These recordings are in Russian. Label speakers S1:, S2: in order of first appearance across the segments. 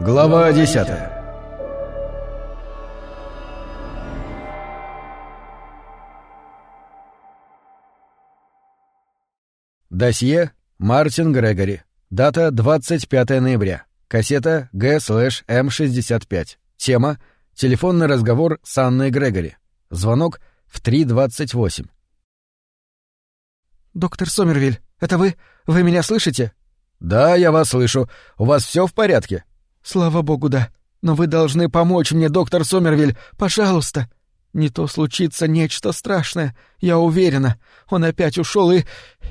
S1: Глава десятая Досье Мартин Грегори. Дата 25 ноября. Кассета Г/М65. Тема Телефонный разговор с Анной Грегори. Звонок в 3.28.
S2: «Доктор Сомервиль, это вы? Вы меня слышите?»
S1: «Да, я вас слышу. У вас все в порядке?»
S2: «Слава богу, да. Но вы должны помочь мне, доктор Сомервиль, пожалуйста. Не то случится нечто страшное, я уверена. Он опять ушел и...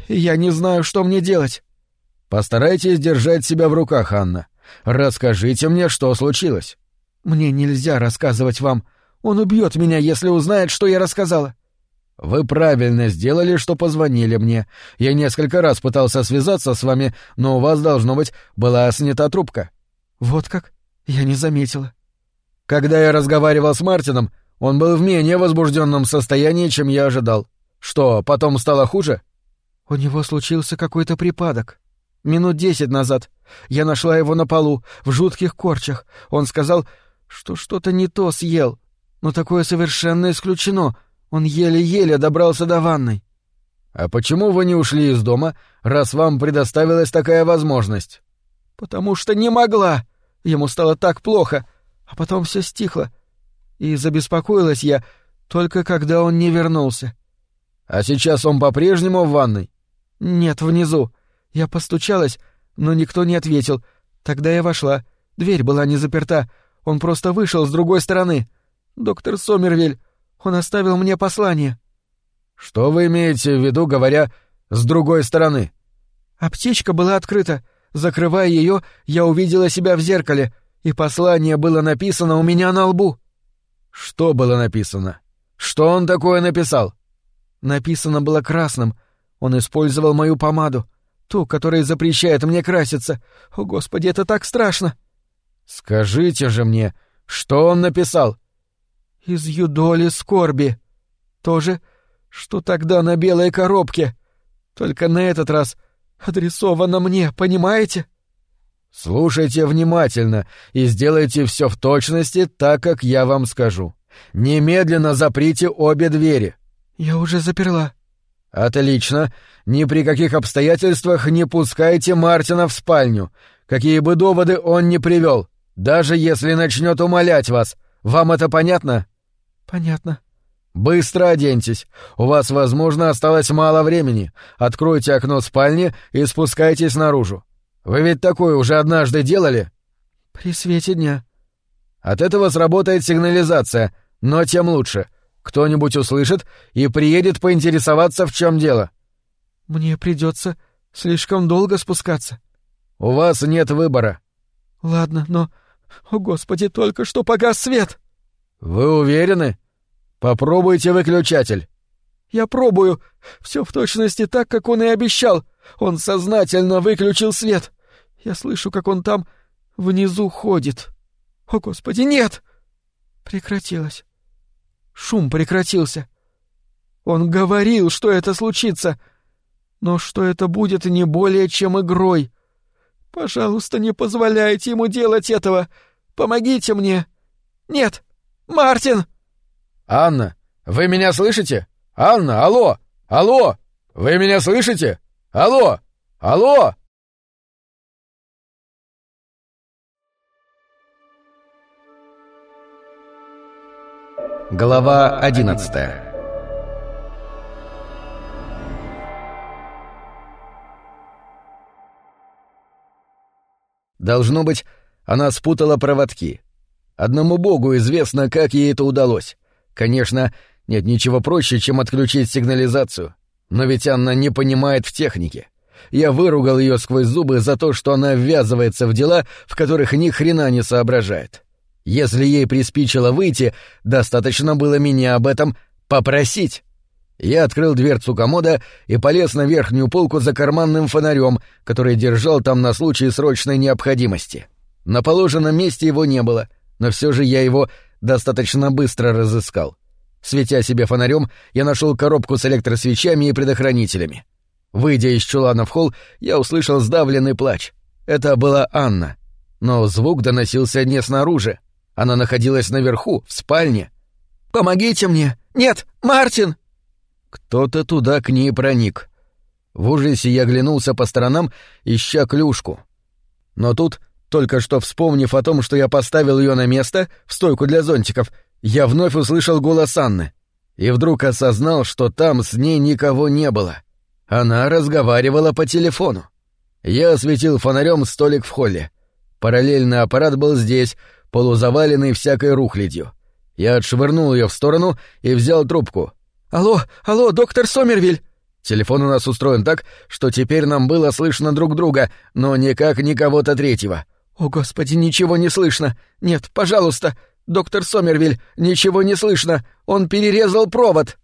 S2: и я не знаю, что мне делать».
S1: «Постарайтесь держать себя в руках, Анна. Расскажите мне, что случилось».
S2: «Мне нельзя рассказывать вам. Он убьет меня, если узнает, что я рассказала».
S1: «Вы правильно сделали, что позвонили мне. Я несколько раз пытался связаться с вами, но у вас, должно быть, была снята трубка».
S2: «Вот как? Я не заметила».
S1: «Когда я разговаривал с Мартином, он был в менее возбужденном состоянии, чем я ожидал. Что, потом стало хуже?»
S2: «У него случился какой-то припадок. Минут десять назад. Я нашла его на полу, в жутких корчах. Он сказал, что что-то не то съел. Но такое совершенно исключено. Он еле-еле добрался до ванной.
S1: А почему вы не ушли из дома, раз вам предоставилась такая возможность?
S2: Потому что не могла. Ему стало так плохо, а потом все стихло. И забеспокоилась я только когда он не вернулся.
S1: А сейчас он по-прежнему в ванной?
S2: Нет, внизу. Я постучалась, но никто не ответил. Тогда я вошла. Дверь была не заперта. Он просто вышел с другой стороны. Доктор Сомервиль, он оставил мне послание.
S1: Что вы имеете в виду, говоря «с другой стороны»?
S2: Аптечка была открыта. Закрывая ее, я увидела себя в зеркале, и послание было написано у меня на лбу.
S1: Что было написано? Что он такое написал?
S2: Написано было красным. Он использовал мою помаду, ту, которая запрещает мне краситься. О, Господи, это так страшно!
S1: Скажите же мне, что он написал?
S2: Из юдоли скорби. То же, что тогда на белой коробке. Только на этот раз адресовано мне, понимаете?
S1: Слушайте внимательно и сделайте все в точности так, как я вам скажу. Немедленно заприте обе двери.
S2: Я уже заперла.
S1: Отлично. Ни при каких обстоятельствах не пускайте Мартина в спальню. Какие бы доводы он ни привел. Даже если начнет умолять вас. Вам это понятно?
S2: Понятно.
S1: Быстро оденьтесь. У вас, возможно, осталось мало времени. Откройте окно спальни и спускайтесь наружу. Вы ведь такое уже однажды делали?
S2: При свете дня.
S1: От этого сработает сигнализация, но тем лучше. Кто-нибудь услышит и приедет поинтересоваться, в чем дело.
S2: Мне придется слишком долго спускаться.
S1: У вас нет выбора.
S2: Ладно, но о, Господи, только что погас свет!»
S1: «Вы уверены? Попробуйте выключатель».
S2: «Я пробую. Все в точности так, как он и обещал. Он сознательно выключил свет. Я слышу, как он там внизу ходит. О, Господи, нет!» Прекратилось. Шум прекратился. Он говорил, что это случится, но что это будет не более чем игрой. Пожалуйста, не позволяйте ему делать этого. Помогите мне. Нет, Мартин.
S1: Анна, вы меня слышите? Анна, алло, алло, вы меня слышите? Алло, алло. Глава одиннадцатая Должно быть, она спутала проводки. Одному богу известно, как ей это удалось. Конечно, нет ничего проще, чем отключить сигнализацию. Но ведь Анна не понимает в технике. Я выругал ее сквозь зубы за то, что она ввязывается в дела, в которых ни хрена не соображает. Если ей приспичило выйти, достаточно было меня об этом попросить. Я открыл дверцу комода и полез на верхнюю полку за карманным фонарем, который держал там на случай срочной необходимости. На положенном месте его не было, но все же я его достаточно быстро разыскал. Светя себе фонарем, я нашел коробку с электросвечами и предохранителями. Выйдя из чулана в холл, я услышал сдавленный плач. Это была Анна. Но звук доносился не снаружи. Она находилась наверху, в спальне.
S2: «Помогите мне! Нет, Мартин!»
S1: Кто-то туда к ней проник. В ужасе я оглянулся по сторонам, ища клюшку. Но тут, только что вспомнив о том, что я поставил ее на место, в стойку для зонтиков, я вновь услышал голос Анны. И вдруг осознал, что там с ней никого не было. Она разговаривала по телефону. Я осветил фонарем столик в холле. Параллельный аппарат был здесь, полузаваленный всякой рухлядью. Я отшвырнул ее в сторону и взял трубку.
S2: «Алло, алло, доктор Сомервиль!»
S1: Телефон у нас устроен так, что теперь нам было слышно друг друга, но никак ни кого-то третьего.
S2: «О, Господи, ничего не слышно! Нет, пожалуйста! Доктор Сомервиль, ничего не слышно! Он перерезал провод!»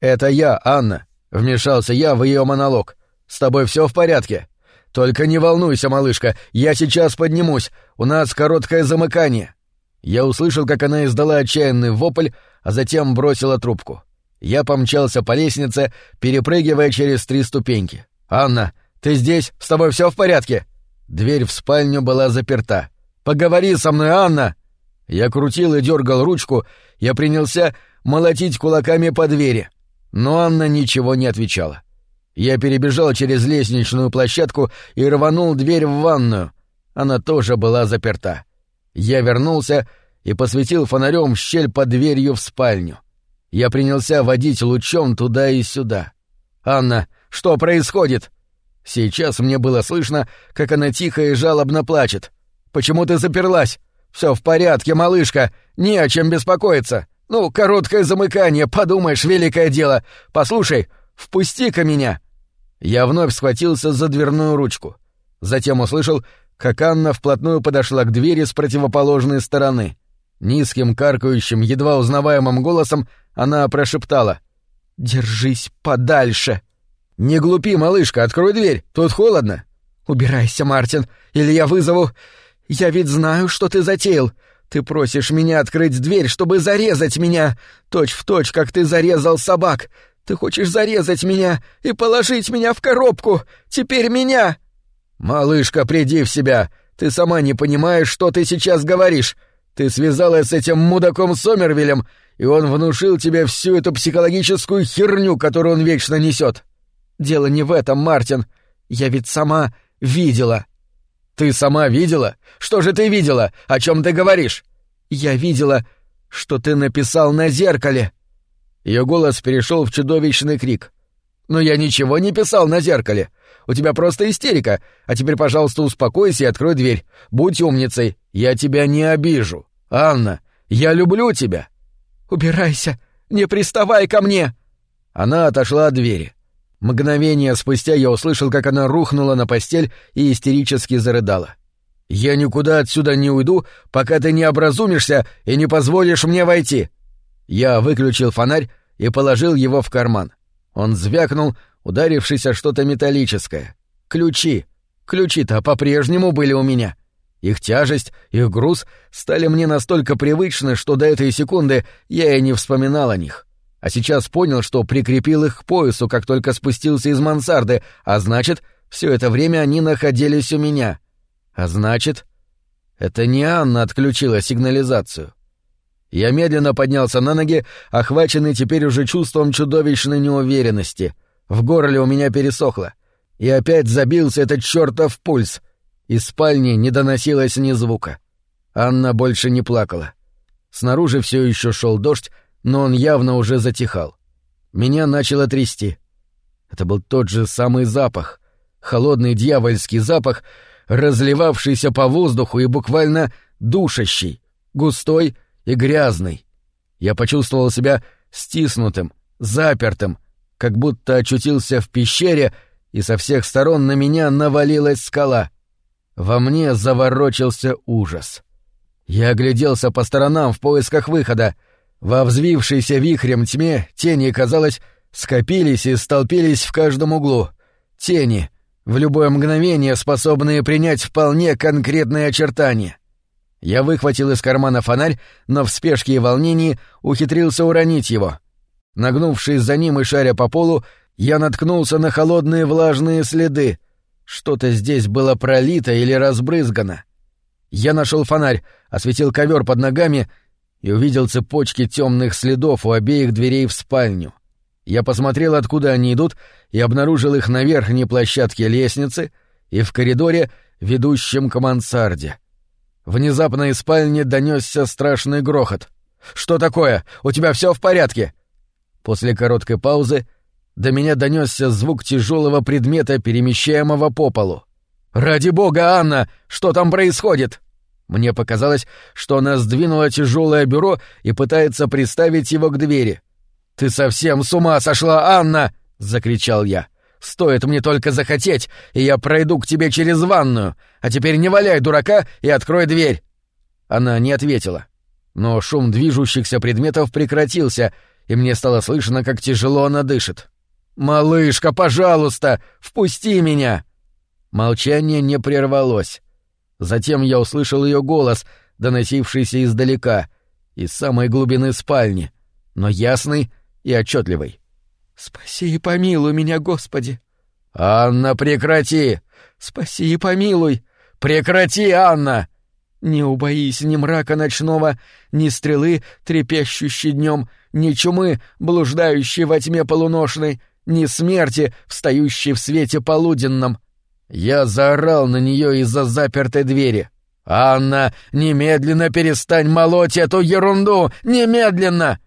S1: «Это я, Анна», — вмешался я в ее монолог. «С тобой все в порядке?» «Только не волнуйся, малышка, я сейчас поднимусь, у нас короткое замыкание». Я услышал, как она издала отчаянный вопль, а затем бросила трубку. Я помчался по лестнице, перепрыгивая через три ступеньки. «Анна, ты здесь? С тобой все в порядке?» Дверь в спальню была заперта. «Поговори со мной, Анна!» Я крутил и дергал ручку, я принялся молотить кулаками по двери. Но Анна ничего не отвечала. Я перебежал через лестничную площадку и рванул дверь в ванную. Она тоже была заперта. Я вернулся и посветил фонарем щель под дверью в спальню. Я принялся водить лучом туда и сюда. «Анна, что происходит?» Сейчас мне было слышно, как она тихо и жалобно плачет. «Почему ты заперлась? Все в порядке, малышка, не о чем беспокоиться. Ну, короткое замыкание, подумаешь, великое дело. Послушай, впусти-ка меня!» Я вновь схватился за дверную ручку. Затем услышал, как Анна вплотную подошла к двери с противоположной стороны. Низким, каркающим, едва узнаваемым голосом она прошептала «Держись подальше!» «Не глупи, малышка, открой дверь, тут холодно!» «Убирайся, Мартин, или я вызову...» «Я ведь знаю, что ты затеял. Ты просишь меня открыть дверь, чтобы зарезать меня, точь в точь, как ты зарезал собак. Ты хочешь зарезать меня и положить меня в коробку. Теперь меня...» «Малышка, приди в себя. Ты сама не понимаешь, что ты сейчас говоришь. Ты связалась с этим мудаком Сомервилем, и он внушил тебе всю эту психологическую херню, которую он вечно несет. Дело не в этом, Мартин. Я ведь сама видела. Ты сама видела? Что же ты видела? О чем ты говоришь? Я видела, что ты написал на зеркале. Ее голос перешел в чудовищный крик. Но я ничего не писал на зеркале. У тебя просто истерика. А теперь, пожалуйста, успокойся и открой дверь. Будь умницей. Я тебя не обижу. Анна, я люблю тебя. Убирайся. Не приставай ко мне. Она отошла от двери. Мгновение спустя я услышал, как она рухнула на постель и истерически зарыдала. «Я никуда отсюда не уйду, пока ты не образумишься и не позволишь мне войти!» Я выключил фонарь и положил его в карман. Он звякнул, ударившись о что-то металлическое. Ключи. Ключи-то по-прежнему были у меня. Их тяжесть, их груз стали мне настолько привычны, что до этой секунды я и не вспоминал о них а сейчас понял, что прикрепил их к поясу, как только спустился из мансарды, а значит, все это время они находились у меня. А значит, это не Анна отключила сигнализацию. Я медленно поднялся на ноги, охваченный теперь уже чувством чудовищной неуверенности. В горле у меня пересохло. И опять забился этот чертов пульс. Из спальни не доносилось ни звука. Анна больше не плакала. Снаружи все еще шел дождь, но он явно уже затихал. Меня начало трясти. Это был тот же самый запах, холодный дьявольский запах, разливавшийся по воздуху и буквально душащий, густой и грязный. Я почувствовал себя стиснутым, запертым, как будто очутился в пещере, и со всех сторон на меня навалилась скала. Во мне заворочился ужас. Я огляделся по сторонам в поисках выхода — во взвившейся вихрем тьме тени, казалось, скопились и столпились в каждом углу. Тени, в любое мгновение способные принять вполне конкретные очертания. Я выхватил из кармана фонарь, но в спешке и волнении ухитрился уронить его. Нагнувшись за ним и шаря по полу, я наткнулся на холодные влажные следы. Что-то здесь было пролито или разбрызгано. Я нашел фонарь, осветил ковер под ногами и увидел цепочки темных следов у обеих дверей в спальню. Я посмотрел, откуда они идут, и обнаружил их на верхней площадке лестницы и в коридоре, ведущем к мансарде. Внезапно из спальни донесся страшный грохот. «Что такое? У тебя все в порядке?» После короткой паузы до меня донесся звук тяжелого предмета, перемещаемого по полу. «Ради бога, Анна! Что там происходит?» Мне показалось, что она сдвинула тяжелое бюро и пытается приставить его к двери. «Ты совсем с ума сошла, Анна!» — закричал я. «Стоит мне только захотеть, и я пройду к тебе через ванную. А теперь не валяй дурака и открой дверь!» Она не ответила. Но шум движущихся предметов прекратился, и мне стало слышно, как тяжело она дышит. «Малышка, пожалуйста, впусти меня!» Молчание не прервалось. Затем я услышал ее голос, доносившийся издалека, из самой глубины спальни, но ясный и отчетливый. «Спаси и помилуй меня, Господи!» «Анна, прекрати!» «Спаси и помилуй!» «Прекрати, Анна!» «Не убоись ни мрака ночного, ни стрелы, трепещущей днем, ни чумы, блуждающей во тьме полуношной, ни смерти, встающей в свете полуденном». Я заорал на нее из-за запертой двери. «Анна, немедленно перестань молоть эту ерунду! Немедленно!»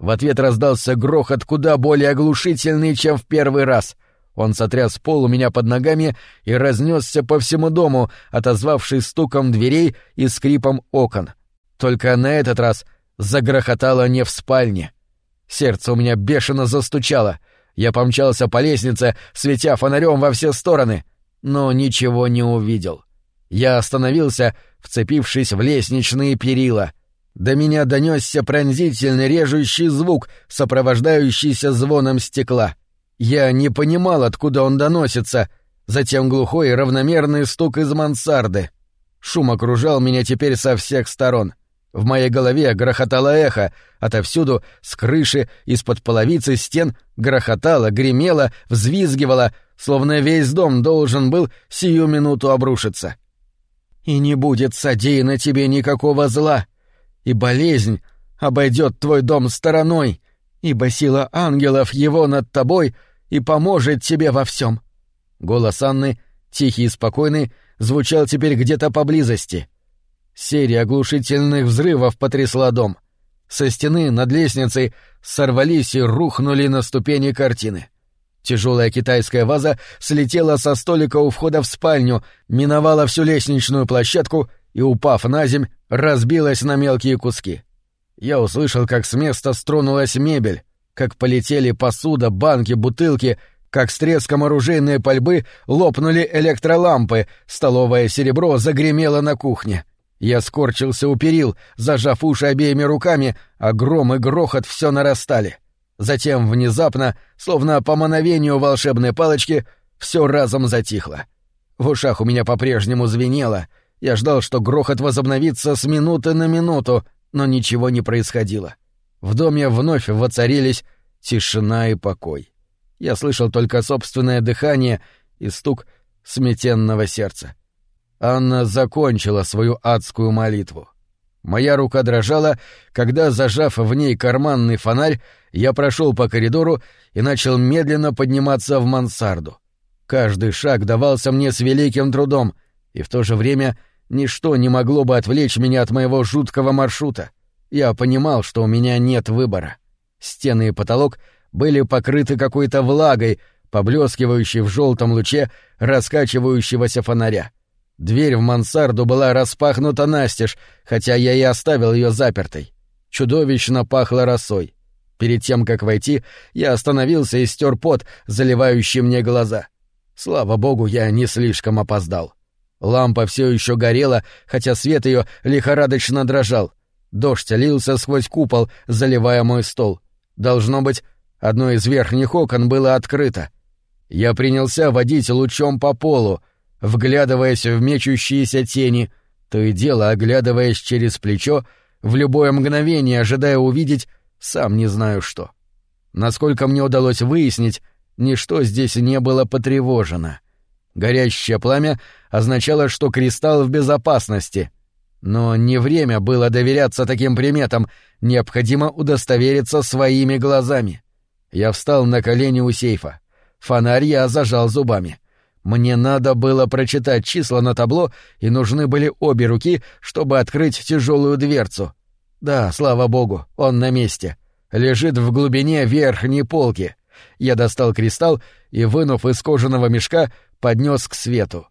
S1: В ответ раздался грохот куда более оглушительный, чем в первый раз. Он сотряс пол у меня под ногами и разнесся по всему дому, отозвавшись стуком дверей и скрипом окон. Только на этот раз загрохотало не в спальне. Сердце у меня бешено застучало. Я помчался по лестнице, светя фонарем во все стороны, но ничего не увидел. Я остановился, вцепившись в лестничные перила. До меня донесся пронзительный режущий звук, сопровождающийся звоном стекла — я не понимал, откуда он доносится, затем глухой равномерный стук из мансарды. Шум окружал меня теперь со всех сторон. В моей голове грохотало эхо, отовсюду, с крыши, из-под половицы стен, грохотало, гремело, взвизгивало, словно весь дом должен был сию минуту обрушиться. «И не будет содеяно тебе никакого зла, и болезнь обойдет твой дом стороной», ибо сила ангелов его над тобой и поможет тебе во всем. Голос Анны, тихий и спокойный, звучал теперь где-то поблизости. Серия оглушительных взрывов потрясла дом. Со стены над лестницей сорвались и рухнули на ступени картины. Тяжелая китайская ваза слетела со столика у входа в спальню, миновала всю лестничную площадку и, упав на земь, разбилась на мелкие куски. Я услышал, как с места стронулась мебель, как полетели посуда, банки, бутылки, как с треском оружейной пальбы лопнули электролампы, столовое серебро загремело на кухне. Я скорчился у перил, зажав уши обеими руками, а гром и грохот все нарастали. Затем внезапно, словно по мановению волшебной палочки, все разом затихло. В ушах у меня по-прежнему звенело. Я ждал, что грохот возобновится с минуты на минуту, но ничего не происходило. В доме вновь воцарились тишина и покой. Я слышал только собственное дыхание и стук сметенного сердца. Анна закончила свою адскую молитву. Моя рука дрожала, когда, зажав в ней карманный фонарь, я прошел по коридору и начал медленно подниматься в мансарду. Каждый шаг давался мне с великим трудом, и в то же время ничто не могло бы отвлечь меня от моего жуткого маршрута. Я понимал, что у меня нет выбора. Стены и потолок были покрыты какой-то влагой, поблескивающей в желтом луче раскачивающегося фонаря. Дверь в мансарду была распахнута настежь, хотя я и оставил ее запертой. Чудовищно пахло росой. Перед тем, как войти, я остановился и стер пот, заливающий мне глаза. Слава богу, я не слишком опоздал. Лампа все еще горела, хотя свет ее лихорадочно дрожал — Дождь лился сквозь купол, заливая мой стол. Должно быть, одно из верхних окон было открыто. Я принялся водить лучом по полу, вглядываясь в мечущиеся тени, то и дело оглядываясь через плечо, в любое мгновение ожидая увидеть сам не знаю что. Насколько мне удалось выяснить, ничто здесь не было потревожено. Горящее пламя означало, что кристалл в безопасности, Но не время было доверяться таким приметам, необходимо удостовериться своими глазами. Я встал на колени у сейфа. Фонарь я зажал зубами. Мне надо было прочитать числа на табло, и нужны были обе руки, чтобы открыть тяжелую дверцу. Да, слава богу, он на месте. Лежит в глубине верхней полки. Я достал кристалл и, вынув из кожаного мешка, поднес к свету.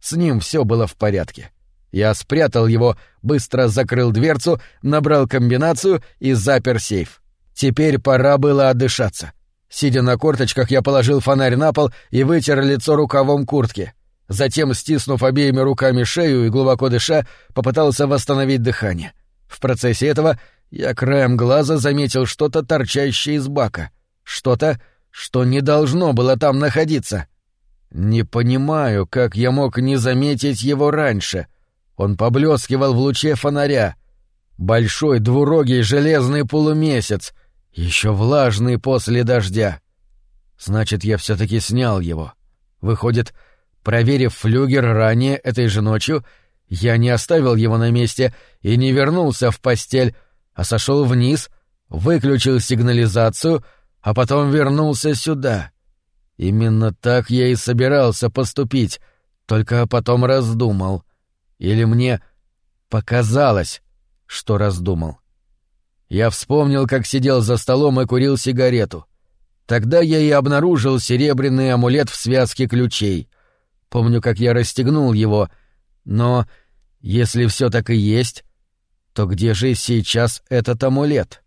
S1: С ним все было в порядке. Я спрятал его, быстро закрыл дверцу, набрал комбинацию и запер сейф. Теперь пора было отдышаться. Сидя на корточках, я положил фонарь на пол и вытер лицо рукавом куртки. Затем, стиснув обеими руками шею и глубоко дыша, попытался восстановить дыхание. В процессе этого я краем глаза заметил что-то торчащее из бака. Что-то, что не должно было там находиться. Не понимаю, как я мог не заметить его раньше. Он поблескивал в луче фонаря. Большой двурогий железный полумесяц — еще влажный после дождя. Значит, я все-таки снял его. Выходит, проверив флюгер ранее этой же ночью, я не оставил его на месте и не вернулся в постель, а сошел вниз, выключил сигнализацию, а потом вернулся сюда. Именно так я и собирался поступить, только потом раздумал. Или мне показалось, что раздумал. Я вспомнил, как сидел за столом и курил сигарету. Тогда я и обнаружил серебряный амулет в связке ключей. Помню, как я расстегнул его, но если все так и есть, то где же сейчас этот амулет?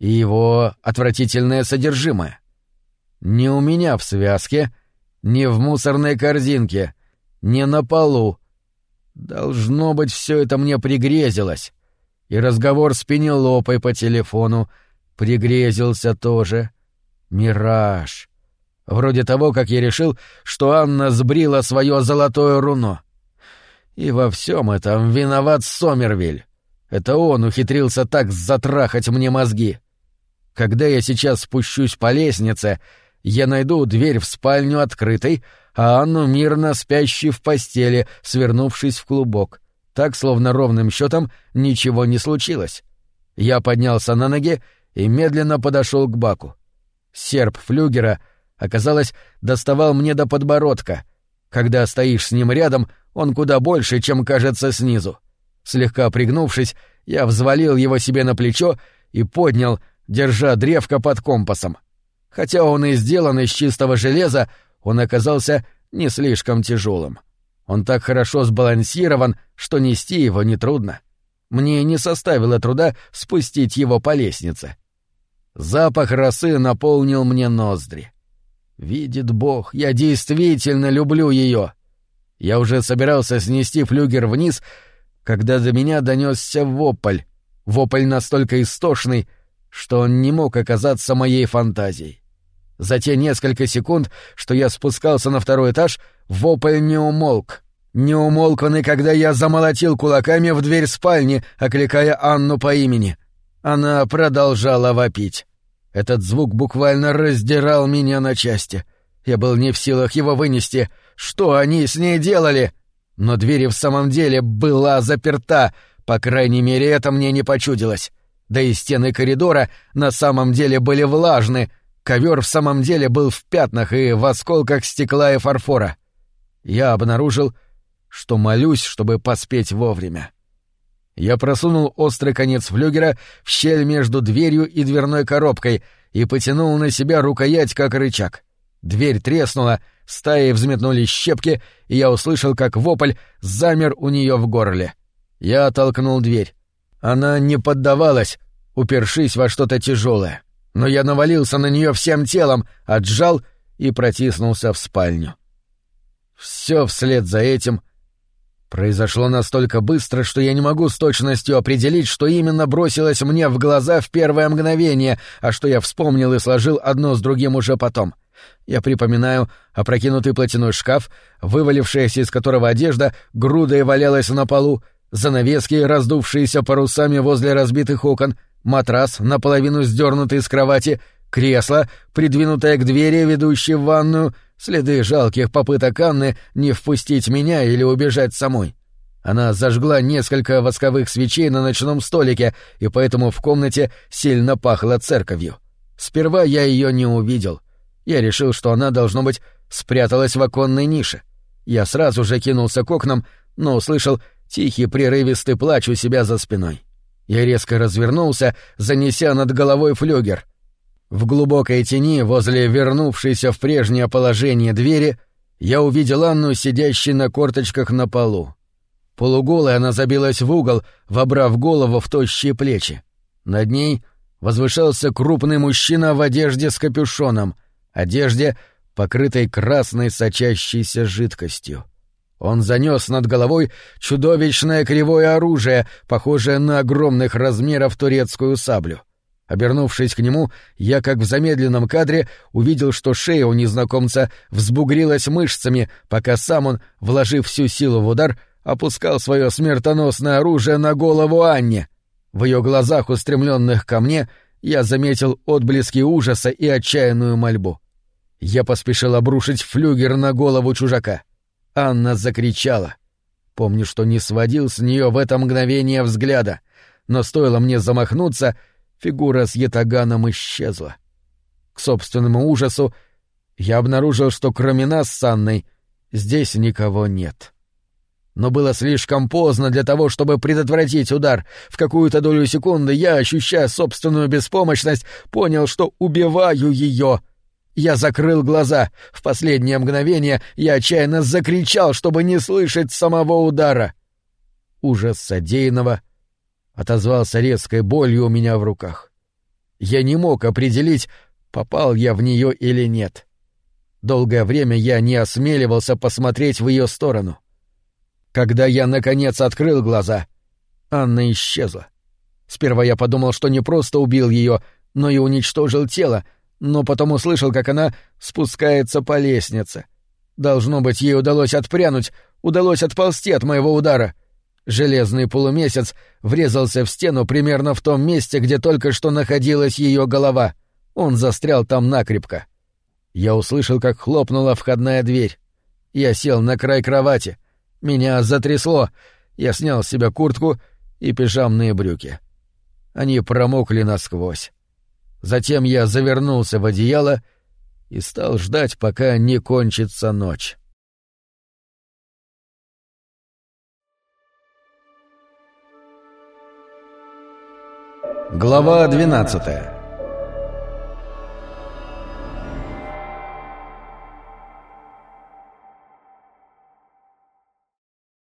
S1: И его отвратительное содержимое? Не у меня в связке, не в мусорной корзинке, не на полу. Должно быть, все это мне пригрезилось и разговор с Пенелопой по телефону пригрезился тоже. Мираж. Вроде того, как я решил, что Анна сбрила свое золотое руно. И во всем этом виноват Сомервиль. Это он ухитрился так затрахать мне мозги. Когда я сейчас спущусь по лестнице, я найду дверь в спальню открытой, а Анну мирно спящей в постели, свернувшись в клубок так, словно ровным счетом ничего не случилось. Я поднялся на ноги и медленно подошел к баку. Серп флюгера, оказалось, доставал мне до подбородка. Когда стоишь с ним рядом, он куда больше, чем кажется снизу. Слегка пригнувшись, я взвалил его себе на плечо и поднял, держа древко под компасом. Хотя он и сделан из чистого железа, он оказался не слишком тяжелым. — он так хорошо сбалансирован, что нести его нетрудно. Мне не составило труда спустить его по лестнице. Запах росы наполнил мне ноздри. Видит Бог, я действительно люблю ее. Я уже собирался снести флюгер вниз, когда до меня донесся вопль. Вопль настолько истошный, что он не мог оказаться моей фантазией. За те несколько секунд, что я спускался на второй этаж, вопль не умолк. Не умолк он и когда я замолотил кулаками в дверь спальни, окликая Анну по имени. Она продолжала вопить. Этот звук буквально раздирал меня на части. Я был не в силах его вынести. Что они с ней делали? Но дверь в самом деле была заперта, по крайней мере, это мне не почудилось. Да и стены коридора на самом деле были влажны, Ковер в самом деле был в пятнах и в осколках стекла и фарфора. Я обнаружил, что молюсь, чтобы поспеть вовремя. Я просунул острый конец флюгера в щель между дверью и дверной коробкой и потянул на себя рукоять, как рычаг. Дверь треснула, стаи взметнулись щепки, и я услышал, как вопль замер у нее в горле. Я оттолкнул дверь. Она не поддавалась, упершись во что-то тяжелое но я навалился на нее всем телом, отжал и протиснулся в спальню. Все вслед за этим произошло настолько быстро, что я не могу с точностью определить, что именно бросилось мне в глаза в первое мгновение, а что я вспомнил и сложил одно с другим уже потом. Я припоминаю опрокинутый платяной шкаф, вывалившаяся из которого одежда грудой валялась на полу, занавески, раздувшиеся парусами возле разбитых окон — матрас, наполовину сдернутый с кровати, кресло, придвинутое к двери, ведущей в ванную, следы жалких попыток Анны не впустить меня или убежать самой. Она зажгла несколько восковых свечей на ночном столике, и поэтому в комнате сильно пахло церковью. Сперва я ее не увидел. Я решил, что она, должно быть, спряталась в оконной нише. Я сразу же кинулся к окнам, но услышал тихий прерывистый плач у себя за спиной. Я резко развернулся, занеся над головой флюгер. В глубокой тени, возле вернувшейся в прежнее положение двери, я увидел Анну, сидящей на корточках на полу. Полуголая она забилась в угол, вобрав голову в тощие плечи. Над ней возвышался крупный мужчина в одежде с капюшоном, одежде, покрытой красной сочащейся жидкостью. Он занес над головой чудовищное кривое оружие, похожее на огромных размеров турецкую саблю. Обернувшись к нему, я, как в замедленном кадре, увидел, что шея у незнакомца взбугрилась мышцами, пока сам он, вложив всю силу в удар, опускал свое смертоносное оружие на голову Анне. В ее глазах, устремленных ко мне, я заметил отблески ужаса и отчаянную мольбу. Я поспешил обрушить флюгер на голову чужака. Анна закричала. Помню, что не сводил с нее в это мгновение взгляда, но стоило мне замахнуться — фигура с ятаганом исчезла. К собственному ужасу я обнаружил, что кроме нас с Анной здесь никого нет. Но было слишком поздно для того, чтобы предотвратить удар. В какую-то долю секунды я, ощущая собственную беспомощность, понял, что убиваю ее. Я закрыл глаза. В последнее мгновение я отчаянно закричал, чтобы не слышать самого удара. Ужас содеянного — отозвался резкой болью у меня в руках. Я не мог определить, попал я в нее или нет. Долгое время я не осмеливался посмотреть в ее сторону. Когда я, наконец, открыл глаза, Анна исчезла. Сперва я подумал, что не просто убил ее, но и уничтожил тело, но потом услышал, как она спускается по лестнице. Должно быть, ей удалось отпрянуть, удалось отползти от моего удара. Железный полумесяц врезался в стену примерно в том месте, где только что находилась ее голова. Он застрял там накрепко. Я услышал, как хлопнула входная дверь. Я сел на край кровати. Меня затрясло. Я снял с себя куртку и пижамные брюки. Они промокли насквозь. Затем я завернулся в одеяло и стал ждать, пока не кончится ночь. Глава 12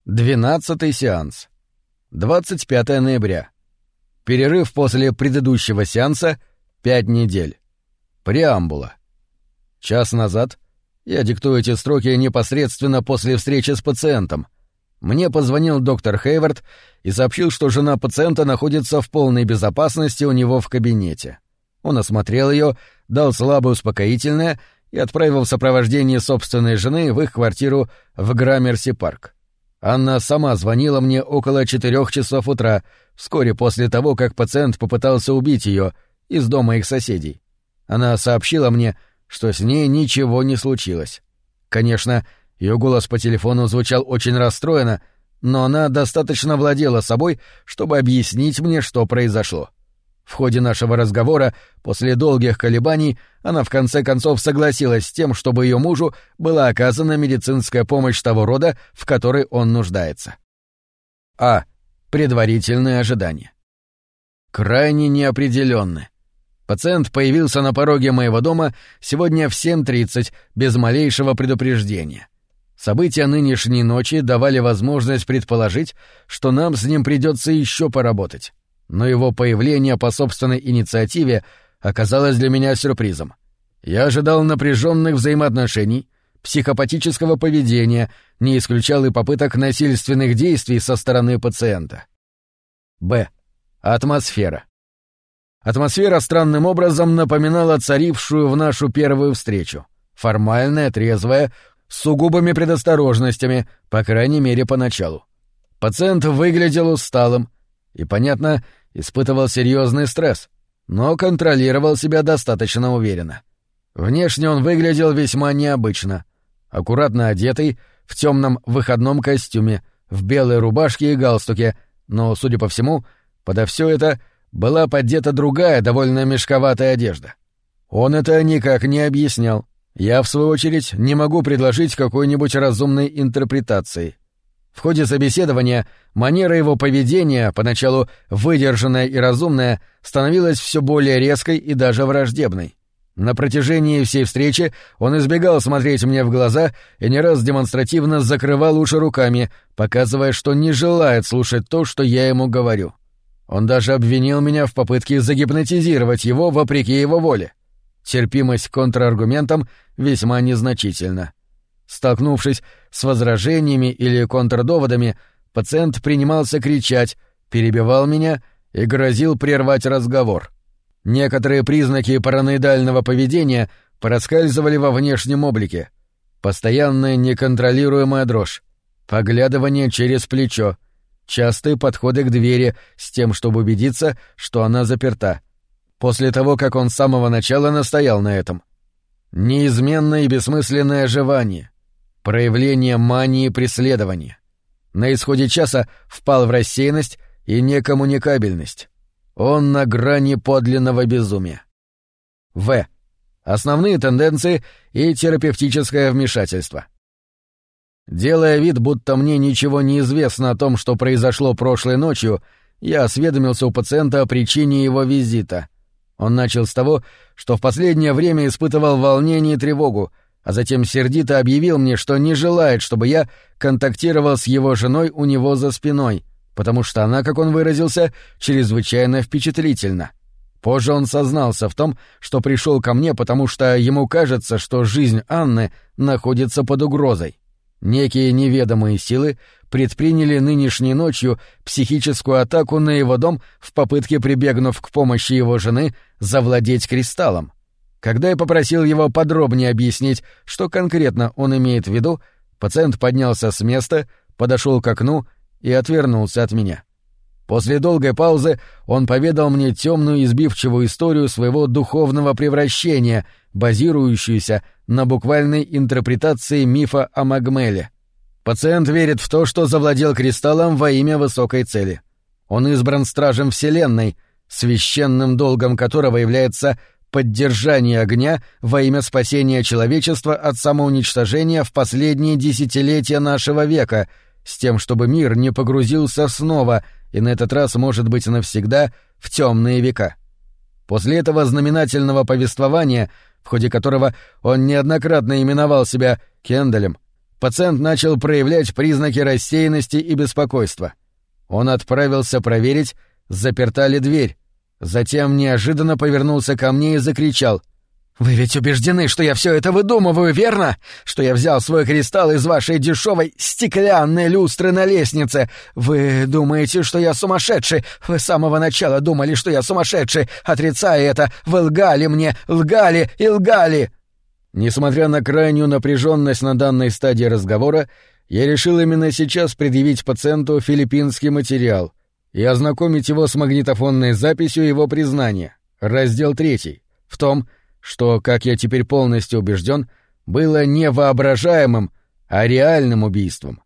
S1: Двенадцатый сеанс. 25 ноября. Перерыв после предыдущего сеанса — пять недель. Преамбула. Час назад я диктую эти строки непосредственно после встречи с пациентом — мне позвонил доктор Хейвард и сообщил, что жена пациента находится в полной безопасности у него в кабинете. Он осмотрел ее, дал слабое успокоительное и отправил в сопровождении собственной жены в их квартиру в Граммерси-парк. Анна сама звонила мне около четырех часов утра, вскоре после того, как пациент попытался убить ее из дома их соседей. Она сообщила мне, что с ней ничего не случилось. Конечно, ее голос по телефону звучал очень расстроенно, но она достаточно владела собой, чтобы объяснить мне, что произошло. В ходе нашего разговора, после долгих колебаний, она в конце концов согласилась с тем, чтобы ее мужу была оказана медицинская помощь того рода, в которой он нуждается. А. Предварительные ожидания. Крайне неопределенны. Пациент появился на пороге моего дома сегодня в 7.30 без малейшего предупреждения. События нынешней ночи давали возможность предположить, что нам с ним придется еще поработать. Но его появление по собственной инициативе оказалось для меня сюрпризом. Я ожидал напряженных взаимоотношений, психопатического поведения, не исключал и попыток насильственных действий со стороны пациента. Б. Атмосфера. Атмосфера странным образом напоминала царившую в нашу первую встречу. Формальная, трезвая, с сугубыми предосторожностями, по крайней мере, поначалу. Пациент выглядел усталым и, понятно, испытывал серьезный стресс, но контролировал себя достаточно уверенно. Внешне он выглядел весьма необычно. Аккуратно одетый, в темном выходном костюме, в белой рубашке и галстуке, но, судя по всему, подо все это была поддета другая, довольно мешковатая одежда. Он это никак не объяснял. Я, в свою очередь, не могу предложить какой-нибудь разумной интерпретации. В ходе собеседования манера его поведения, поначалу выдержанная и разумная, становилась все более резкой и даже враждебной. На протяжении всей встречи он избегал смотреть мне в глаза и не раз демонстративно закрывал уши руками, показывая, что не желает слушать то, что я ему говорю. Он даже обвинил меня в попытке загипнотизировать его вопреки его воле. Терпимость к контраргументам весьма незначительна. Столкнувшись с возражениями или контрдоводами, пациент принимался кричать, перебивал меня и грозил прервать разговор. Некоторые признаки параноидального поведения проскальзывали во внешнем облике. Постоянная неконтролируемая дрожь, поглядывание через плечо, частые подходы к двери с тем, чтобы убедиться, что она заперта. После того, как он с самого начала настоял на этом. Неизменное и бессмысленное оживание, проявление мании преследования. На исходе часа впал в рассеянность и некоммуникабельность. Он на грани подлинного безумия. В. Основные тенденции и терапевтическое вмешательство. Делая вид, будто мне ничего не известно о том, что произошло прошлой ночью, я осведомился у пациента о причине его визита. Он начал с того, что в последнее время испытывал волнение и тревогу, а затем сердито объявил мне, что не желает, чтобы я контактировал с его женой у него за спиной, потому что она, как он выразился, чрезвычайно впечатлительна. Позже он сознался в том, что пришел ко мне, потому что ему кажется, что жизнь Анны находится под угрозой. Некие неведомые силы предприняли нынешней ночью психическую атаку на его дом в попытке, прибегнув к помощи его жены, завладеть кристаллом. Когда я попросил его подробнее объяснить, что конкретно он имеет в виду, пациент поднялся с места, подошел к окну и отвернулся от меня. После долгой паузы он поведал мне темную избивчивую историю своего духовного превращения, базирующуюся на буквальной интерпретации мифа о Магмеле. Пациент верит в то, что завладел кристаллом во имя высокой цели. Он избран стражем Вселенной, священным долгом которого является поддержание огня во имя спасения человечества от самоуничтожения в последние десятилетия нашего века, с тем, чтобы мир не погрузился снова, и на этот раз, может быть, навсегда, в темные века. После этого знаменательного повествования, в ходе которого он неоднократно именовал себя Кенделем, пациент начал проявлять признаки рассеянности и беспокойства. Он отправился проверить, заперта ли дверь, Затем неожиданно повернулся ко мне и закричал. «Вы ведь убеждены, что я все это выдумываю, верно? Что я взял свой кристалл из вашей дешевой стеклянной люстры на лестнице? Вы думаете, что я сумасшедший? Вы с самого начала думали, что я сумасшедший, отрицая это. Вы лгали мне, лгали и лгали!» Несмотря на крайнюю напряженность на данной стадии разговора, я решил именно сейчас предъявить пациенту филиппинский материал — и ознакомить его с магнитофонной записью его признания, раздел третий, в том, что, как я теперь полностью убежден, было не воображаемым, а реальным убийством.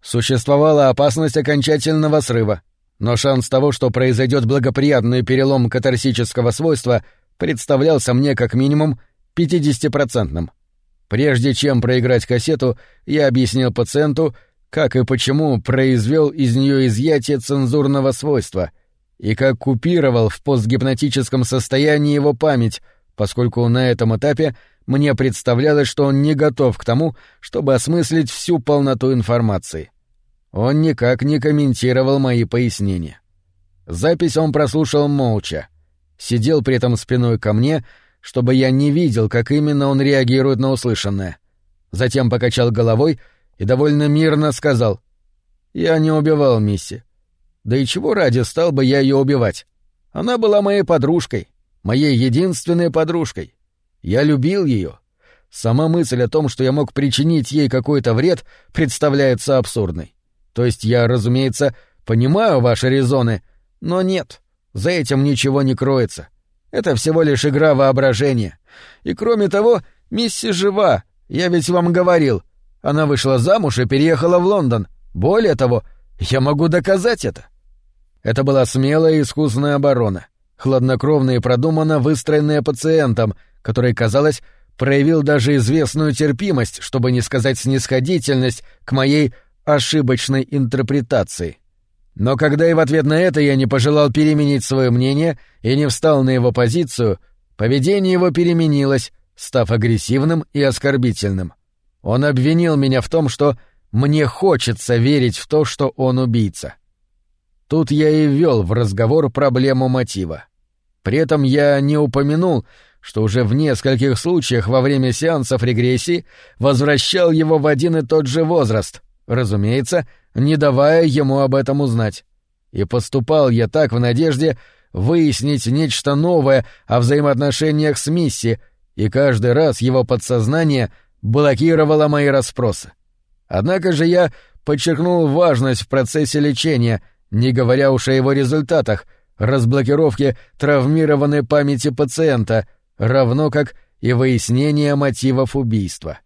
S1: Существовала опасность окончательного срыва, но шанс того, что произойдет благоприятный перелом катарсического свойства, представлялся мне как минимум 50-процентным. Прежде чем проиграть кассету, я объяснил пациенту, как и почему произвел из нее изъятие цензурного свойства, и как купировал в постгипнотическом состоянии его память, поскольку на этом этапе мне представлялось, что он не готов к тому, чтобы осмыслить всю полноту информации. Он никак не комментировал мои пояснения. Запись он прослушал молча. Сидел при этом спиной ко мне, чтобы я не видел, как именно он реагирует на услышанное. Затем покачал головой — и довольно мирно сказал. «Я не убивал Мисси. Да и чего ради стал бы я ее убивать? Она была моей подружкой, моей единственной подружкой. Я любил ее. Сама мысль о том, что я мог причинить ей какой-то вред, представляется абсурдной. То есть я, разумеется, понимаю ваши резоны, но нет, за этим ничего не кроется. Это всего лишь игра воображения. И кроме того, Мисси жива, я ведь вам говорил, она вышла замуж и переехала в Лондон. Более того, я могу доказать это. Это была смелая и искусная оборона, хладнокровно и продуманно выстроенная пациентом, который, казалось, проявил даже известную терпимость, чтобы не сказать снисходительность, к моей ошибочной интерпретации. Но когда и в ответ на это я не пожелал переменить свое мнение и не встал на его позицию, поведение его переменилось, став агрессивным и оскорбительным. Он обвинил меня в том, что мне хочется верить в то, что он убийца. Тут я и ввел в разговор проблему мотива. При этом я не упомянул, что уже в нескольких случаях во время сеансов регрессии возвращал его в один и тот же возраст, разумеется, не давая ему об этом узнать. И поступал я так в надежде выяснить нечто новое о взаимоотношениях с Мисси, и каждый раз его подсознание блокировало мои расспросы. Однако же я подчеркнул важность в процессе лечения, не говоря уж о его результатах, разблокировке травмированной памяти пациента — равно как и выяснение мотивов убийства.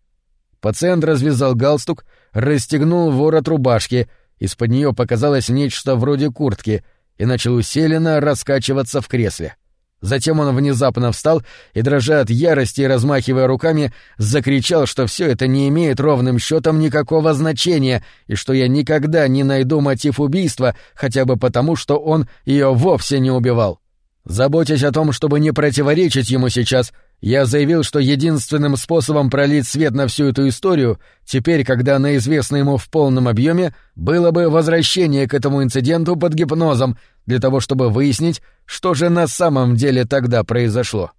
S1: Пациент развязал галстук, расстегнул ворот рубашки, из-под нее показалось нечто вроде куртки и начал усиленно раскачиваться в кресле. Затем он внезапно встал и, дрожа от ярости и размахивая руками, закричал, что все это не имеет ровным счетом никакого значения и что я никогда не найду мотив убийства, хотя бы потому, что он ее вовсе не убивал. Заботясь о том, чтобы не противоречить ему сейчас, я заявил, что единственным способом пролить свет на всю эту историю, теперь, когда она известна ему в полном объеме, было бы возвращение к этому инциденту под гипнозом, для того, чтобы выяснить, что же на самом деле тогда произошло.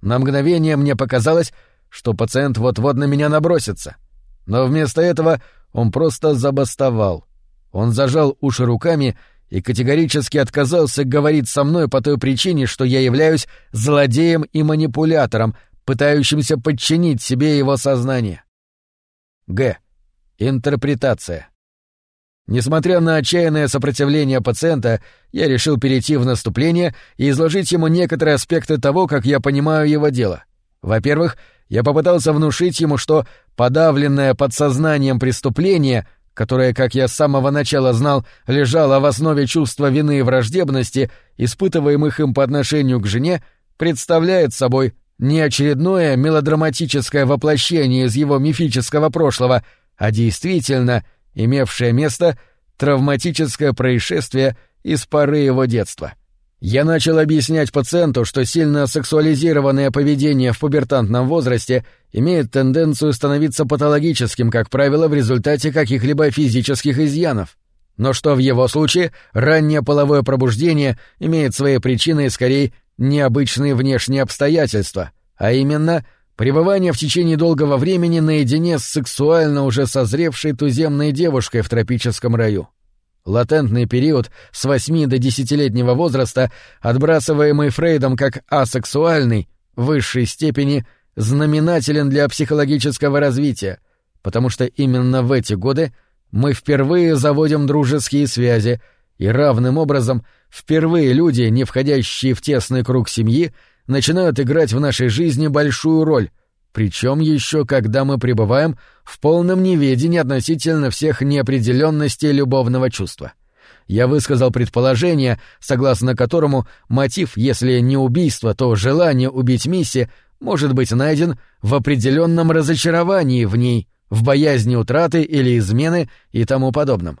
S1: На мгновение мне показалось, что пациент вот-вот на меня набросится. Но вместо этого он просто забастовал. Он зажал уши руками и категорически отказался говорить со мной по той причине, что я являюсь злодеем и манипулятором, пытающимся подчинить себе его сознание. Г. Интерпретация. Несмотря на отчаянное сопротивление пациента, я решил перейти в наступление и изложить ему некоторые аспекты того, как я понимаю его дело. Во-первых, я попытался внушить ему, что подавленное подсознанием преступление которое, как я с самого начала знал, лежало в основе чувства вины и враждебности, испытываемых им по отношению к жене, представляет собой не очередное мелодраматическое воплощение из его мифического прошлого, а действительно имевшее место травматическое происшествие из поры его детства — я начал объяснять пациенту, что сильно сексуализированное поведение в пубертантном возрасте имеет тенденцию становиться патологическим, как правило, в результате каких-либо физических изъянов. Но что в его случае раннее половое пробуждение имеет своей причиной скорее необычные внешние обстоятельства, а именно пребывание в течение долгого времени наедине с сексуально уже созревшей туземной девушкой в тропическом раю. Латентный период с 8 до 10-летнего возраста, отбрасываемый Фрейдом как асексуальный, в высшей степени знаменателен для психологического развития, потому что именно в эти годы мы впервые заводим дружеские связи, и равным образом впервые люди, не входящие в тесный круг семьи, начинают играть в нашей жизни большую роль — причем еще когда мы пребываем в полном неведении относительно всех неопределенностей любовного чувства. Я высказал предположение, согласно которому мотив, если не убийство, то желание убить Мисси, может быть найден в определенном разочаровании в ней, в боязни утраты или измены и тому подобном.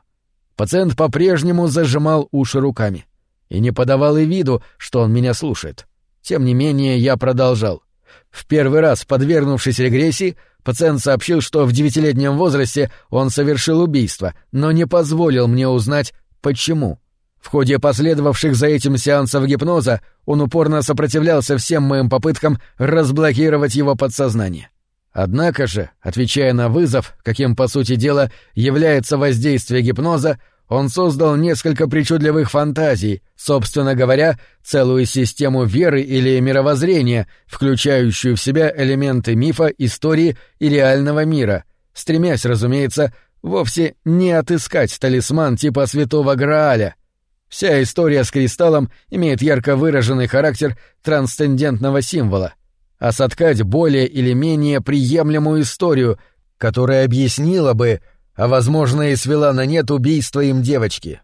S1: Пациент по-прежнему зажимал уши руками и не подавал и виду, что он меня слушает. Тем не менее, я продолжал. В первый раз подвергнувшись регрессии, пациент сообщил, что в девятилетнем возрасте он совершил убийство, но не позволил мне узнать, почему. В ходе последовавших за этим сеансов гипноза он упорно сопротивлялся всем моим попыткам разблокировать его подсознание. Однако же, отвечая на вызов, каким по сути дела является воздействие гипноза, он создал несколько причудливых фантазий, собственно говоря, целую систему веры или мировоззрения, включающую в себя элементы мифа, истории и реального мира, стремясь, разумеется, вовсе не отыскать талисман типа святого Грааля. Вся история с кристаллом имеет ярко выраженный характер трансцендентного символа, а соткать более или менее приемлемую историю, которая объяснила бы, а, возможно, и свела на нет убийство им девочки.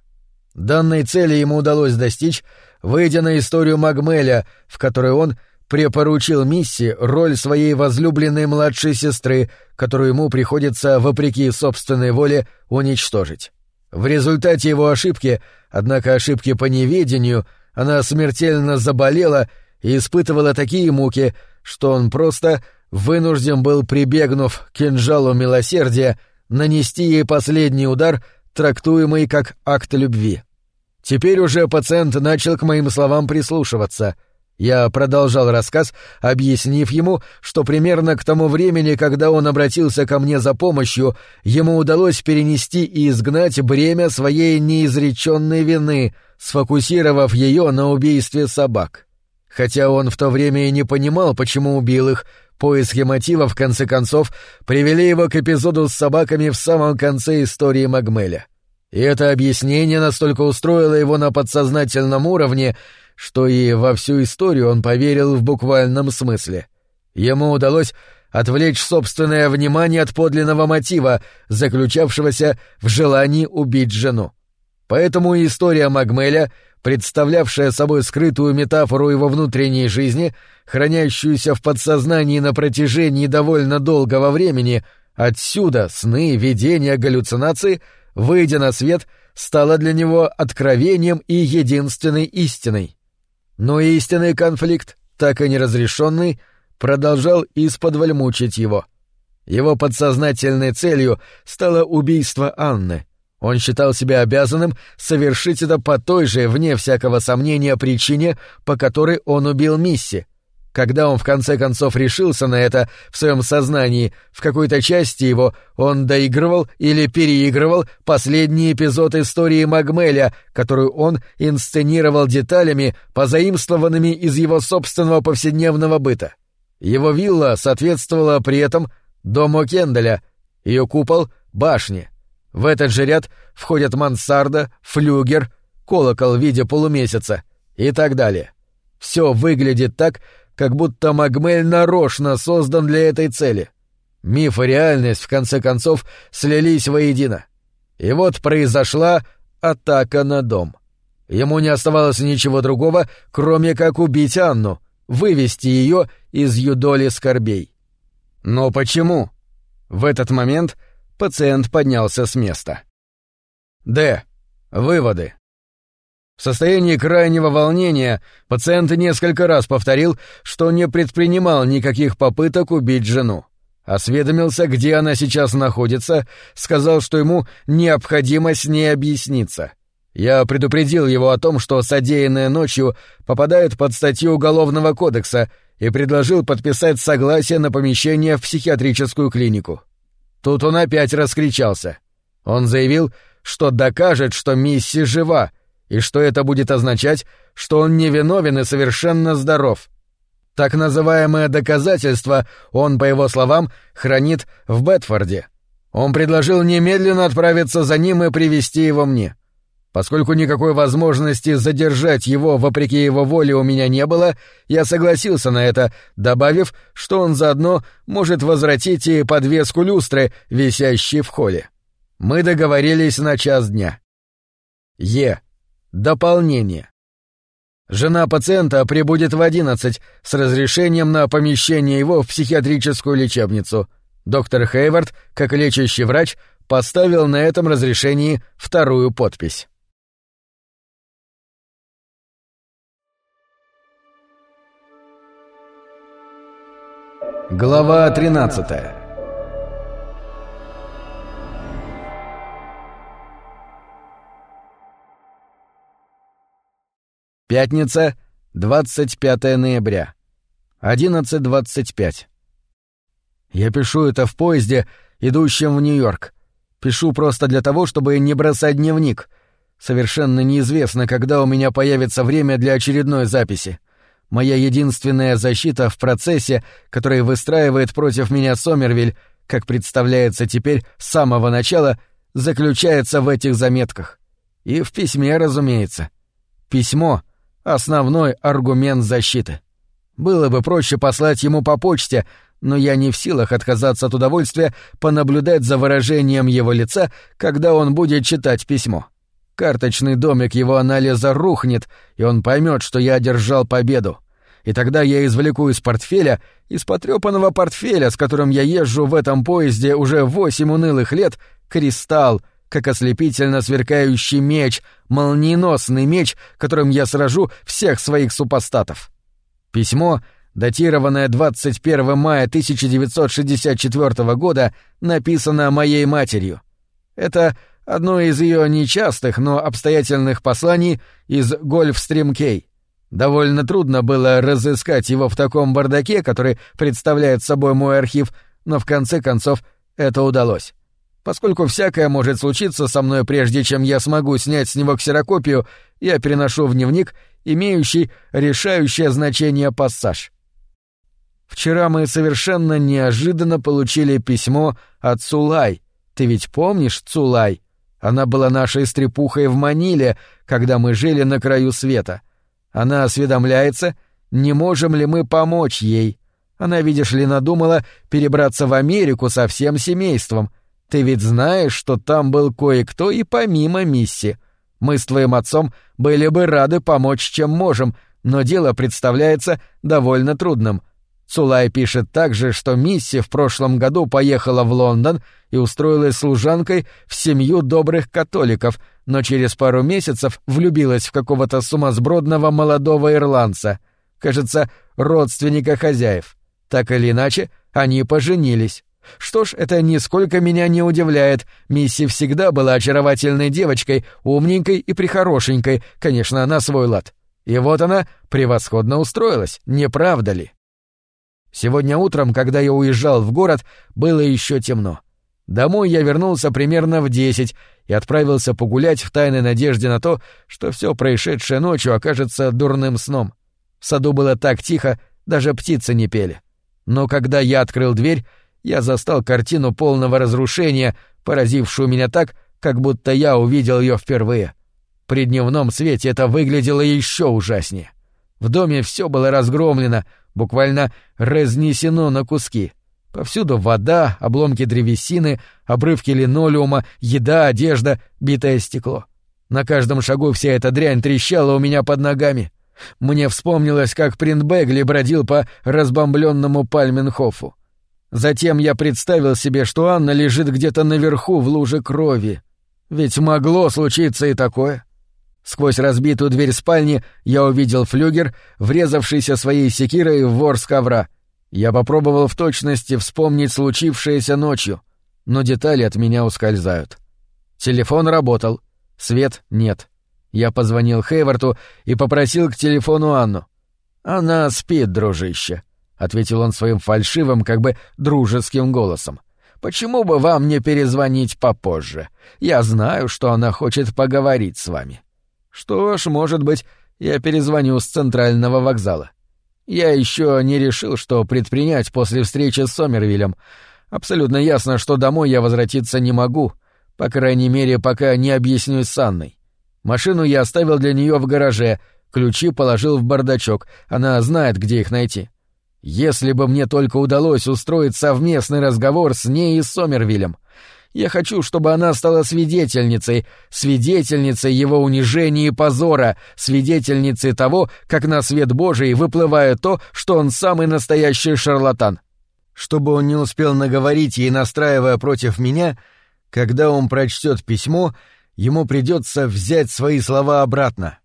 S1: Данной цели ему удалось достичь, выйдя на историю Магмеля, в которой он препоручил Мисси роль своей возлюбленной младшей сестры, которую ему приходится, вопреки собственной воле, уничтожить. В результате его ошибки, однако ошибки по неведению, она смертельно заболела и испытывала такие муки, что он просто вынужден был, прибегнув к кинжалу милосердия, нанести ей последний удар, трактуемый как акт любви. Теперь уже пациент начал к моим словам прислушиваться. Я продолжал рассказ, объяснив ему, что примерно к тому времени, когда он обратился ко мне за помощью, ему удалось перенести и изгнать бремя своей неизреченной вины, сфокусировав ее на убийстве собак. Хотя он в то время и не понимал, почему убил их, поиски мотива, в конце концов, привели его к эпизоду с собаками в самом конце истории Магмеля. И это объяснение настолько устроило его на подсознательном уровне, что и во всю историю он поверил в буквальном смысле. Ему удалось отвлечь собственное внимание от подлинного мотива, заключавшегося в желании убить жену. Поэтому история Магмеля, представлявшая собой скрытую метафору его внутренней жизни, хранящуюся в подсознании на протяжении довольно долгого времени, отсюда сны, видения, галлюцинации — выйдя на свет, стало для него откровением и единственной истиной. Но истинный конфликт, так и неразрешенный, продолжал исподволь мучить его. Его подсознательной целью стало убийство Анны. Он считал себя обязанным совершить это по той же, вне всякого сомнения, причине, по которой он убил Мисси, когда он в конце концов решился на это в своем сознании, в какой-то части его он доигрывал или переигрывал последний эпизод истории Магмеля, которую он инсценировал деталями, позаимствованными из его собственного повседневного быта. Его вилла соответствовала при этом дому Кенделя, ее купол — башне. В этот же ряд входят мансарда, флюгер, колокол в виде полумесяца и так далее. Все выглядит так, как будто Магмель нарочно создан для этой цели. Миф и реальность, в конце концов, слились воедино. И вот произошла атака на дом. Ему не оставалось ничего другого, кроме как убить Анну, вывести ее из юдоли скорбей. Но почему? В этот момент пациент поднялся с места. Д. Выводы. В состоянии крайнего волнения пациент несколько раз повторил, что не предпринимал никаких попыток убить жену. Осведомился, где она сейчас находится, сказал, что ему необходимо с ней объясниться. Я предупредил его о том, что содеянное ночью попадает под статью Уголовного кодекса и предложил подписать согласие на помещение в психиатрическую клинику. Тут он опять раскричался. Он заявил, что докажет, что Мисси жива, и что это будет означать, что он невиновен и совершенно здоров. Так называемое доказательство он, по его словам, хранит в Бетфорде. Он предложил немедленно отправиться за ним и привести его мне. Поскольку никакой возможности задержать его вопреки его воле у меня не было, я согласился на это, добавив, что он заодно может возвратить и подвеску люстры, висящей в холле. Мы договорились на час дня. Е. Дополнение. Жена пациента прибудет в 11 с разрешением на помещение его в психиатрическую лечебницу. Доктор Хейвард, как лечащий врач, поставил на этом разрешении вторую подпись. Глава тринадцатая. Пятница, 25 ноября. 11.25. Я пишу это в поезде, идущем в Нью-Йорк. Пишу просто для того, чтобы не бросать дневник. Совершенно неизвестно, когда у меня появится время для очередной записи. Моя единственная защита в процессе, который выстраивает против меня Сомервиль, как представляется теперь с самого начала, заключается в этих заметках. И в письме, разумеется. Письмо — основной аргумент защиты. Было бы проще послать ему по почте, но я не в силах отказаться от удовольствия понаблюдать за выражением его лица, когда он будет читать письмо. Карточный домик его анализа рухнет, и он поймет, что я одержал победу. И тогда я извлеку из портфеля, из потрепанного портфеля, с которым я езжу в этом поезде уже восемь унылых лет, кристалл, как ослепительно сверкающий меч, молниеносный меч, которым я сражу всех своих супостатов. Письмо, датированное 21 мая 1964 года, написано моей матерью. Это одно из ее нечастых, но обстоятельных посланий из Гольфстрим Кей. Довольно трудно было разыскать его в таком бардаке, который представляет собой мой архив, но в конце концов это удалось. Поскольку всякое может случиться со мной прежде, чем я смогу снять с него ксерокопию, я переношу в дневник имеющий решающее значение пассаж. Вчера мы совершенно неожиданно получили письмо от Цулай. Ты ведь помнишь Цулай? Она была нашей стрепухой в Маниле, когда мы жили на краю света. Она осведомляется, не можем ли мы помочь ей. Она, видишь ли, надумала перебраться в Америку со всем семейством. Ты ведь знаешь, что там был кое-кто и помимо Мисси. Мы с твоим отцом были бы рады помочь, чем можем, но дело представляется довольно трудным. Цулай пишет также, что Мисси в прошлом году поехала в Лондон и устроилась служанкой в семью добрых католиков, но через пару месяцев влюбилась в какого-то сумасбродного молодого ирландца, кажется, родственника хозяев. Так или иначе, они поженились. Что ж, это нисколько меня не удивляет. Мисси всегда была очаровательной девочкой, умненькой и прихорошенькой, конечно, на свой лад. И вот она превосходно устроилась, не правда ли? Сегодня утром, когда я уезжал в город, было еще темно. Домой я вернулся примерно в десять и отправился погулять в тайной надежде на то, что все происшедшее ночью окажется дурным сном. В саду было так тихо, даже птицы не пели. Но когда я открыл дверь, я застал картину полного разрушения, поразившую меня так, как будто я увидел ее впервые. При дневном свете это выглядело еще ужаснее. В доме все было разгромлено, буквально разнесено на куски. Повсюду вода, обломки древесины, обрывки линолеума, еда, одежда, битое стекло. На каждом шагу вся эта дрянь трещала у меня под ногами. Мне вспомнилось, как Принт Бегли бродил по разбомбленному Пальменхофу. Затем я представил себе, что Анна лежит где-то наверху в луже крови. Ведь могло случиться и такое. Сквозь разбитую дверь спальни я увидел флюгер, врезавшийся своей секирой в ворс ковра. Я попробовал в точности вспомнить случившееся ночью, но детали от меня ускользают. Телефон работал, свет нет. Я позвонил Хейварту и попросил к телефону Анну. «Она спит, дружище», — ответил он своим фальшивым, как бы дружеским голосом. «Почему бы вам не перезвонить попозже? Я знаю, что она хочет поговорить с вами». Что ж, может быть, я перезвоню с центрального вокзала. Я еще не решил, что предпринять после встречи с Сомервилем. Абсолютно ясно, что домой я возвратиться не могу, по крайней мере, пока не объяснюсь с Анной. Машину я оставил для нее в гараже, ключи положил в бардачок, она знает, где их найти. Если бы мне только удалось устроить совместный разговор с ней и Сомервилем — я хочу, чтобы она стала свидетельницей, свидетельницей его унижения и позора, свидетельницей того, как на свет Божий выплывает то, что он самый настоящий шарлатан. Чтобы он не успел наговорить ей, настраивая против меня, когда он прочтет письмо, ему придется взять свои слова обратно.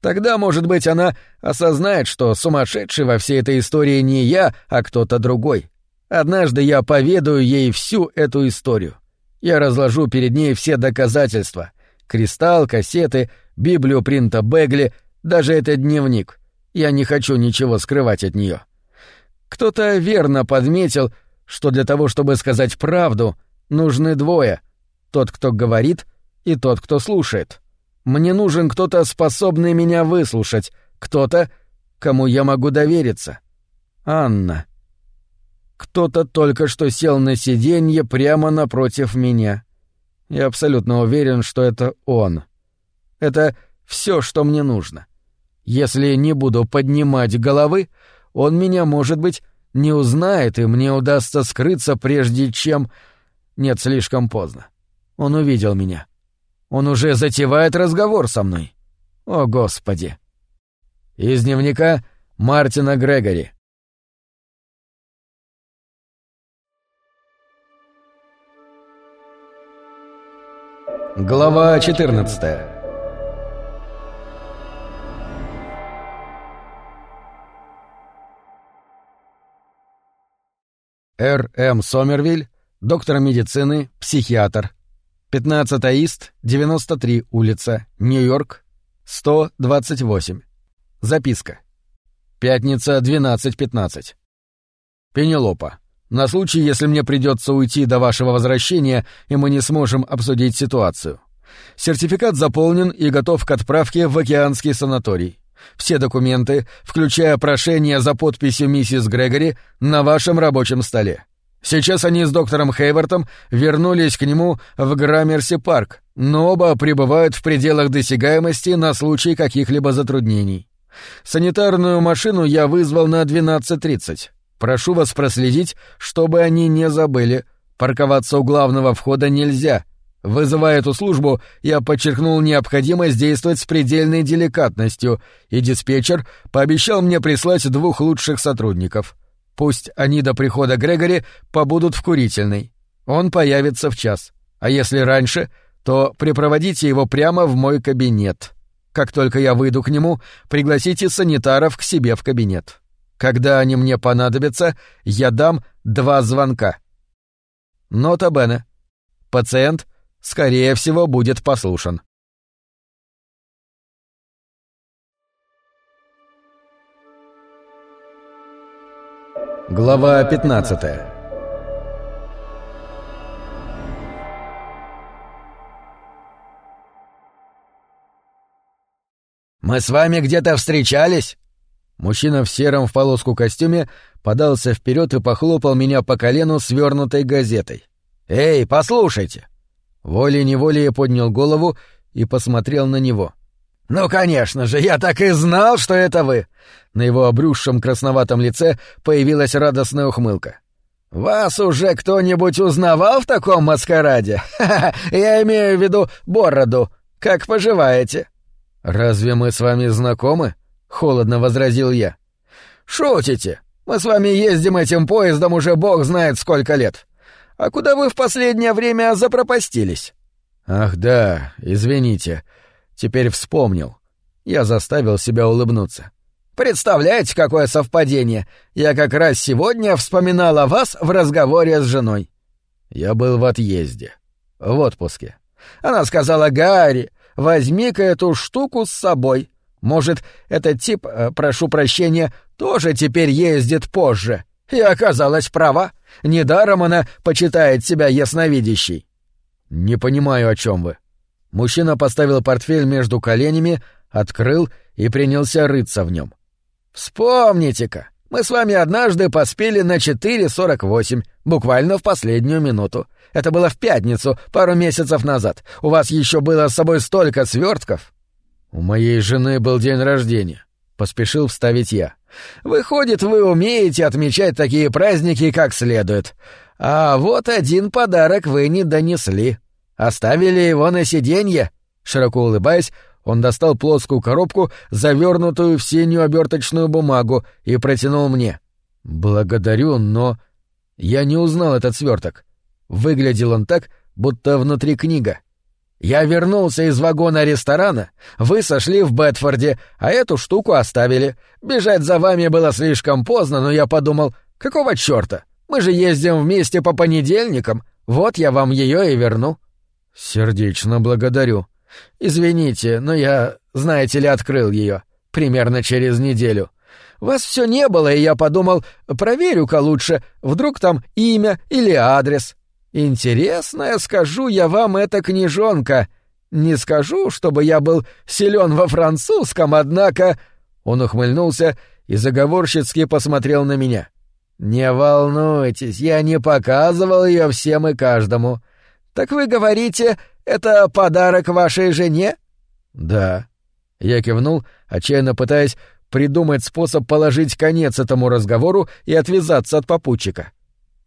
S1: Тогда, может быть, она осознает, что сумасшедший во всей этой истории не я, а кто-то другой. Однажды я поведаю ей всю эту историю. Я разложу перед ней все доказательства. Кристалл, кассеты, Библию принта Бегли, даже этот дневник. Я не хочу ничего скрывать от нее. Кто-то верно подметил, что для того, чтобы сказать правду, нужны двое. Тот, кто говорит, и тот, кто слушает. Мне нужен кто-то, способный меня выслушать, кто-то, кому я могу довериться. Анна. Кто-то только что сел на сиденье прямо напротив меня. Я абсолютно уверен, что это он. Это все, что мне нужно. Если не буду поднимать головы, он меня, может быть, не узнает, и мне удастся скрыться, прежде чем... Нет, слишком поздно. Он увидел меня. Он уже затевает разговор со мной. О, Господи! Из дневника Мартина Грегори. Глава 14 Р. М. Сомервиль, доктор медицины, психиатр. 15 Ист, 93 улица, Нью-Йорк, 128. Записка. Пятница, 12.15. Пенелопа. На случай, если мне придется уйти до вашего возвращения, и мы не сможем обсудить ситуацию. Сертификат заполнен и готов к отправке в океанский санаторий. Все документы, включая прошение за подписью миссис Грегори, на вашем рабочем столе. Сейчас они с доктором Хейвартом вернулись к нему в Граммерси-парк, но оба пребывают в пределах досягаемости на случай каких-либо затруднений. Санитарную машину я вызвал на 12.30. Прошу вас проследить, чтобы они не забыли. Парковаться у главного входа нельзя. Вызывая эту службу, я подчеркнул необходимость действовать с предельной деликатностью, и диспетчер пообещал мне прислать двух лучших сотрудников. Пусть они до прихода Грегори побудут в курительной. Он появится в час. А если раньше, то припроводите его прямо в мой кабинет. Как только я выйду к нему, пригласите санитаров к себе в кабинет. Когда они мне понадобятся, я дам два звонка. Нота Бене. Пациент, скорее всего, будет послушан. Глава 15 «Мы с вами где-то встречались?» Мужчина в сером в полоску костюме подался вперед и похлопал меня по колену свернутой газетой. «Эй, послушайте!» Волей-неволей я поднял голову и посмотрел на него. «Ну, конечно же, я так и знал, что это вы!» На его обрюзшем красноватом лице появилась радостная ухмылка. «Вас уже кто-нибудь узнавал в таком маскараде? Ха-ха, я имею в виду бороду. Как поживаете?» «Разве мы с вами знакомы?» Холодно возразил я. Шутите? Мы с вами ездим этим поездом уже бог знает сколько лет. А куда вы в последнее время запропастились? Ах да, извините. Теперь вспомнил. Я заставил себя улыбнуться. Представляете, какое совпадение? Я как раз сегодня вспоминал о вас в разговоре с женой. Я был в отъезде. В отпуске. Она сказала, Гарри, возьми-ка эту штуку с собой. Может, этот тип, э, прошу прощения, тоже теперь ездит позже. И оказалась права. Недаром она почитает себя ясновидящей. Не понимаю, о чем вы. Мужчина поставил портфель между коленями, открыл и принялся рыться в нем. Вспомните-ка, мы с вами однажды поспели на 4.48, буквально в последнюю минуту. Это было в пятницу, пару месяцев назад. У вас еще было с собой столько свертков. «У моей жены был день рождения», — поспешил вставить я. «Выходит, вы умеете отмечать такие праздники как следует. А вот один подарок вы не донесли. Оставили его на сиденье». Широко улыбаясь, он достал плоскую коробку, завернутую в синюю оберточную бумагу, и протянул мне. «Благодарю, но...» Я не узнал этот сверток. Выглядел он так, будто внутри книга. Я вернулся из вагона ресторана, вы сошли в Бетфорде, а эту штуку оставили. Бежать за вами было слишком поздно, но я подумал, какого чёрта? Мы же ездим вместе по понедельникам, вот я вам её и верну». «Сердечно благодарю. Извините, но я, знаете ли, открыл её примерно через неделю. Вас всё не было, и я подумал, проверю-ка лучше, вдруг там имя или адрес». Интересная, скажу я вам, эта книжонка. Не скажу, чтобы я был силен во французском, однако...» Он ухмыльнулся и заговорщицки посмотрел на меня. «Не волнуйтесь, я не показывал ее всем и каждому. Так вы говорите, это подарок вашей жене?» «Да». Я кивнул, отчаянно пытаясь придумать способ положить конец этому разговору и отвязаться от попутчика.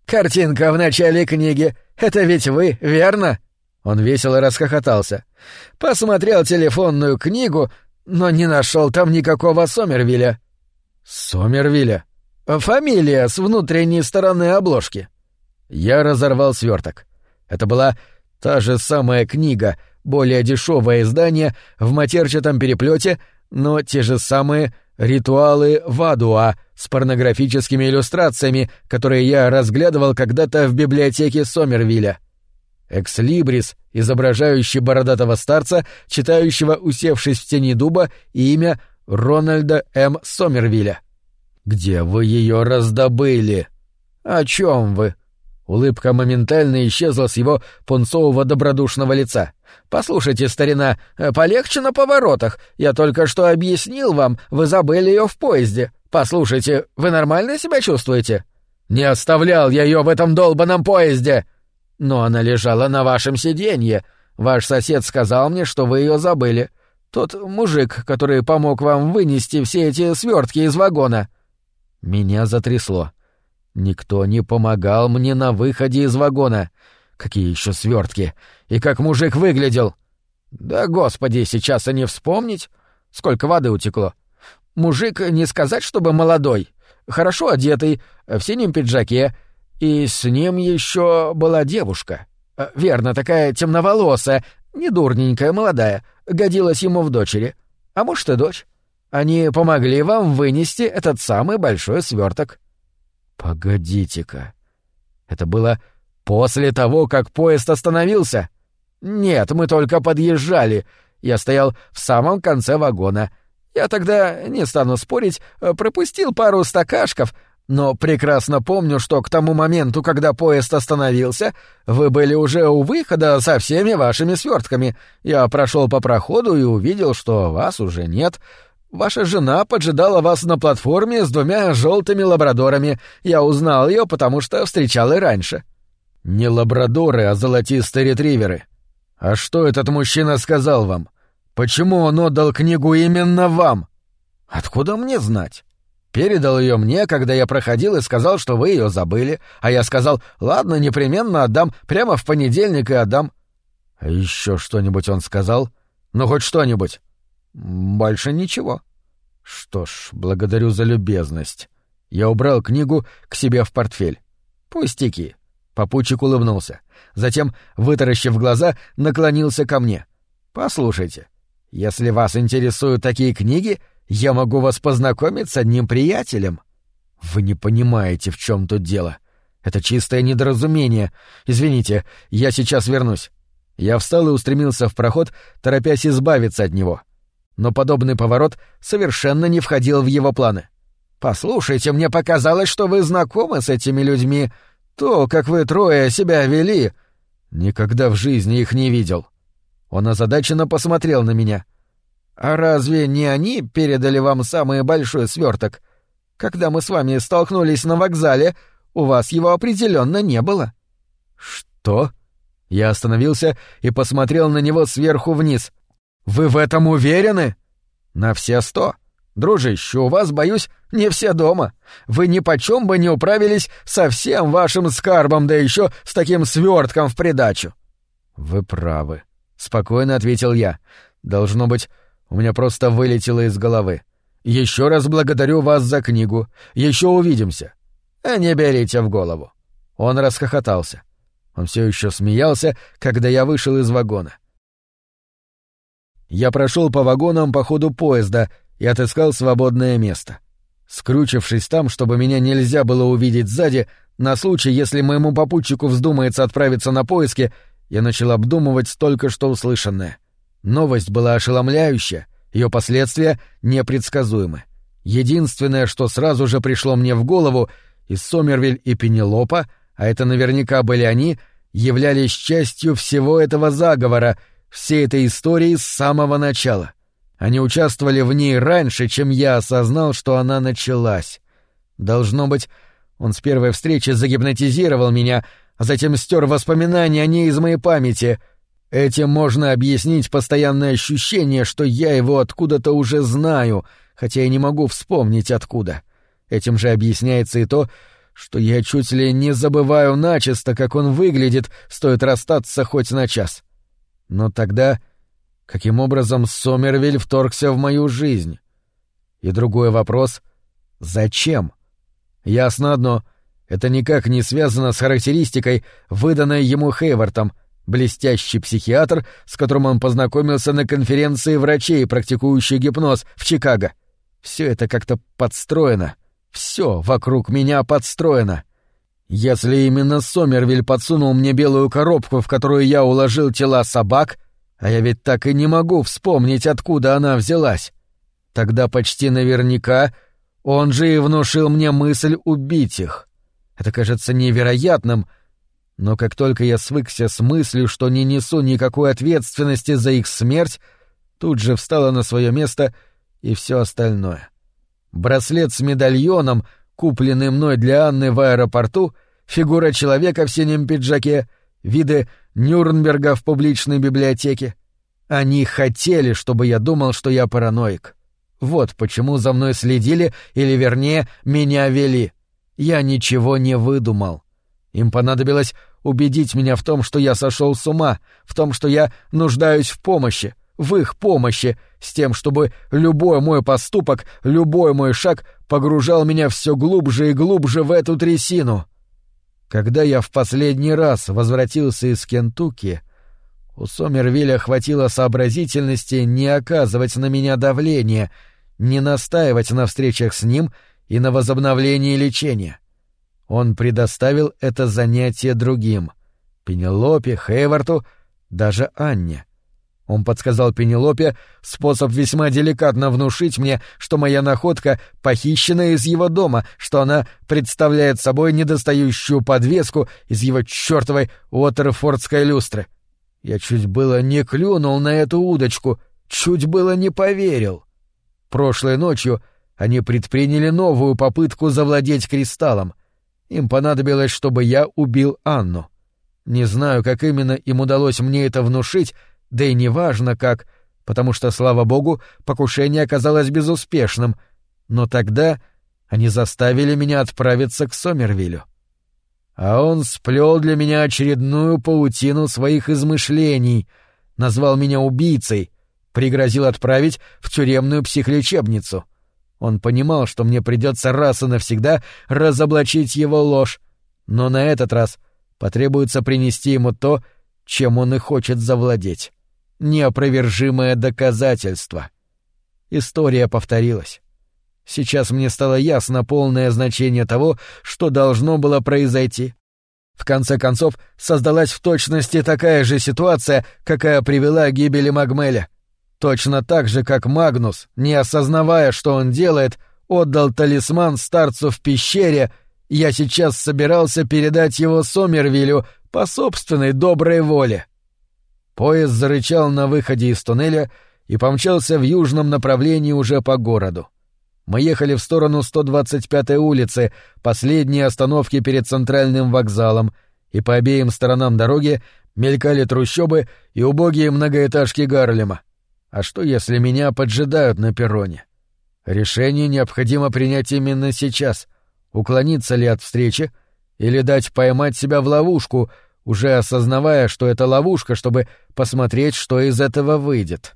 S1: «Картинка в начале книги. Это ведь вы, верно?» Он весело расхохотался. «Посмотрел телефонную книгу, но не нашел там никакого Сомервиля». «Сомервиля?» «Фамилия с внутренней стороны обложки». Я разорвал сверток. Это была та же самая книга, более дешевое издание в матерчатом переплете, но те же самые ритуалы Вадуа с порнографическими иллюстрациями, которые я разглядывал когда-то в библиотеке Сомервилля. Экслибрис, изображающий бородатого старца, читающего, усевшись в тени дуба, имя Рональда М. Сомервилля. «Где вы ее раздобыли?» «О чем вы?» Улыбка моментально исчезла с его пунцового добродушного лица. «Послушайте, старина, полегче на поворотах. Я только что объяснил вам, вы забыли ее в поезде. Послушайте, вы нормально себя чувствуете?» «Не оставлял я ее в этом долбанном поезде!» «Но она лежала на вашем сиденье. Ваш сосед сказал мне, что вы ее забыли. Тот мужик, который помог вам вынести все эти свертки из вагона». Меня затрясло. Никто не помогал мне на выходе из вагона. Какие еще свертки? И как мужик выглядел? Да, господи, сейчас и не вспомнить. Сколько воды утекло. Мужик, не сказать, чтобы молодой. Хорошо одетый, в синем пиджаке. И с ним еще была девушка. Э, верно, такая темноволосая, недурненькая, молодая. Годилась ему в дочери. А может и дочь. Они помогли вам вынести этот самый большой сверток. Погодите-ка. Это было после того, как поезд остановился? Нет, мы только подъезжали. Я стоял в самом конце вагона. Я тогда, не стану спорить, пропустил пару стакашков, но прекрасно помню, что к тому моменту, когда поезд остановился, вы были уже у выхода со всеми вашими свертками. Я прошел по проходу и увидел, что вас уже нет. Ваша жена поджидала вас на платформе с двумя желтыми лабрадорами. Я узнал ее, потому что встречал и раньше. Не лабрадоры, а золотистые ретриверы. А что этот мужчина сказал вам? Почему он отдал книгу именно вам? Откуда мне знать? Передал ее мне, когда я проходил и сказал, что вы ее забыли, а я сказал, ладно, непременно отдам, прямо в понедельник и отдам. А еще что-нибудь он сказал? Ну, хоть что-нибудь. Больше ничего. Что ж, благодарю за любезность. Я убрал книгу к себе в портфель. Пустяки. Попутчик улыбнулся. Затем, вытаращив глаза, наклонился ко мне. Послушайте, если вас интересуют такие книги, я могу вас познакомить с одним приятелем. Вы не понимаете, в чем тут дело. Это чистое недоразумение. Извините, я сейчас вернусь. Я встал и устремился в проход, торопясь избавиться от него. — но подобный поворот совершенно не входил в его планы. «Послушайте, мне показалось, что вы знакомы с этими людьми. То, как вы трое себя вели...» «Никогда в жизни их не видел». Он озадаченно посмотрел на меня. «А разве не они передали вам самый большой сверток? Когда мы с вами столкнулись на вокзале, у вас его определенно не было». «Что?» Я остановился и посмотрел на него сверху вниз. «Вы в этом уверены?» «На все сто. Дружище, у вас, боюсь, не все дома. Вы ни почем бы не управились со всем вашим скарбом, да еще с таким свертком в придачу». «Вы правы», — спокойно ответил я. «Должно быть, у меня просто вылетело из головы. Еще раз благодарю вас за книгу. Еще увидимся». «А не берите в голову». Он расхохотался. Он все еще смеялся, когда я вышел из вагона. Я прошел по вагонам по ходу поезда и отыскал свободное место. Скручившись там, чтобы меня нельзя было увидеть сзади, на случай, если моему попутчику вздумается отправиться на поиски, я начал обдумывать только что услышанное. Новость была ошеломляющая, ее последствия непредсказуемы. Единственное, что сразу же пришло мне в голову, и Сомервиль и Пенелопа, а это наверняка были они, являлись частью всего этого заговора — всей этой истории с самого начала. Они участвовали в ней раньше, чем я осознал, что она началась. Должно быть, он с первой встречи загипнотизировал меня, а затем стер воспоминания о ней из моей памяти. Этим можно объяснить постоянное ощущение, что я его откуда-то уже знаю, хотя и не могу вспомнить откуда. Этим же объясняется и то, что я чуть ли не забываю начисто, как он выглядит, стоит расстаться хоть на час. Но тогда каким образом Сомервиль вторгся в мою жизнь? И другой вопрос — зачем? Ясно одно — это никак не связано с характеристикой, выданной ему Хейвартом, блестящий психиатр, с которым он познакомился на конференции врачей, практикующих гипноз в Чикаго. Все это как-то подстроено. Все вокруг меня подстроено. Если именно Сомервиль подсунул мне белую коробку, в которую я уложил тела собак, а я ведь так и не могу вспомнить, откуда она взялась, тогда почти наверняка он же и внушил мне мысль убить их. Это кажется невероятным, но как только я свыкся с мыслью, что не несу никакой ответственности за их смерть, тут же встало на свое место и все остальное. Браслет с медальоном, купленный мной для Анны в аэропорту, фигура человека в синем пиджаке, виды Нюрнберга в публичной библиотеке. Они хотели, чтобы я думал, что я параноик. Вот почему за мной следили, или, вернее, меня вели. Я ничего не выдумал. Им понадобилось убедить меня в том, что я сошел с ума, в том, что я нуждаюсь в помощи, в их помощи, с тем, чтобы любой мой поступок, любой мой шаг погружал меня все глубже и глубже в эту трясину. Когда я в последний раз возвратился из Кентукки, у Сомервилля хватило сообразительности не оказывать на меня давления, не настаивать на встречах с ним и на возобновлении лечения. Он предоставил это занятие другим — Пенелопе, Хейварту, даже Анне. Он подсказал Пенелопе способ весьма деликатно внушить мне, что моя находка похищена из его дома, что она представляет собой недостающую подвеску из его чертовой Уотерфордской люстры. Я чуть было не клюнул на эту удочку, чуть было не поверил. Прошлой ночью они предприняли новую попытку завладеть кристаллом. Им понадобилось, чтобы я убил Анну. Не знаю, как именно им удалось мне это внушить, да и неважно как, потому что, слава богу, покушение оказалось безуспешным, но тогда они заставили меня отправиться к Сомервилю а он сплел для меня очередную паутину своих измышлений, назвал меня убийцей, пригрозил отправить в тюремную психлечебницу. Он понимал, что мне придется раз и навсегда разоблачить его ложь, но на этот раз потребуется принести ему то, чем он и хочет завладеть. Неопровержимое доказательство. История повторилась. Сейчас мне стало ясно полное значение того, что должно было произойти. В конце концов, создалась в точности такая же ситуация, какая привела к гибели Магмеля. Точно так же, как Магнус, не осознавая, что он делает, отдал талисман старцу в пещере, я сейчас собирался передать его Сомервилю по собственной доброй воле. Поезд зарычал на выходе из туннеля и помчался в южном направлении уже по городу. Мы ехали в сторону 125-й улицы, последней остановки перед центральным вокзалом, и по обеим сторонам дороги мелькали трущобы и убогие многоэтажки Гарлема. А что, если меня поджидают на перроне? Решение необходимо принять именно сейчас. Уклониться ли от встречи или дать поймать себя в ловушку, уже осознавая, что это ловушка, чтобы посмотреть, что из этого выйдет.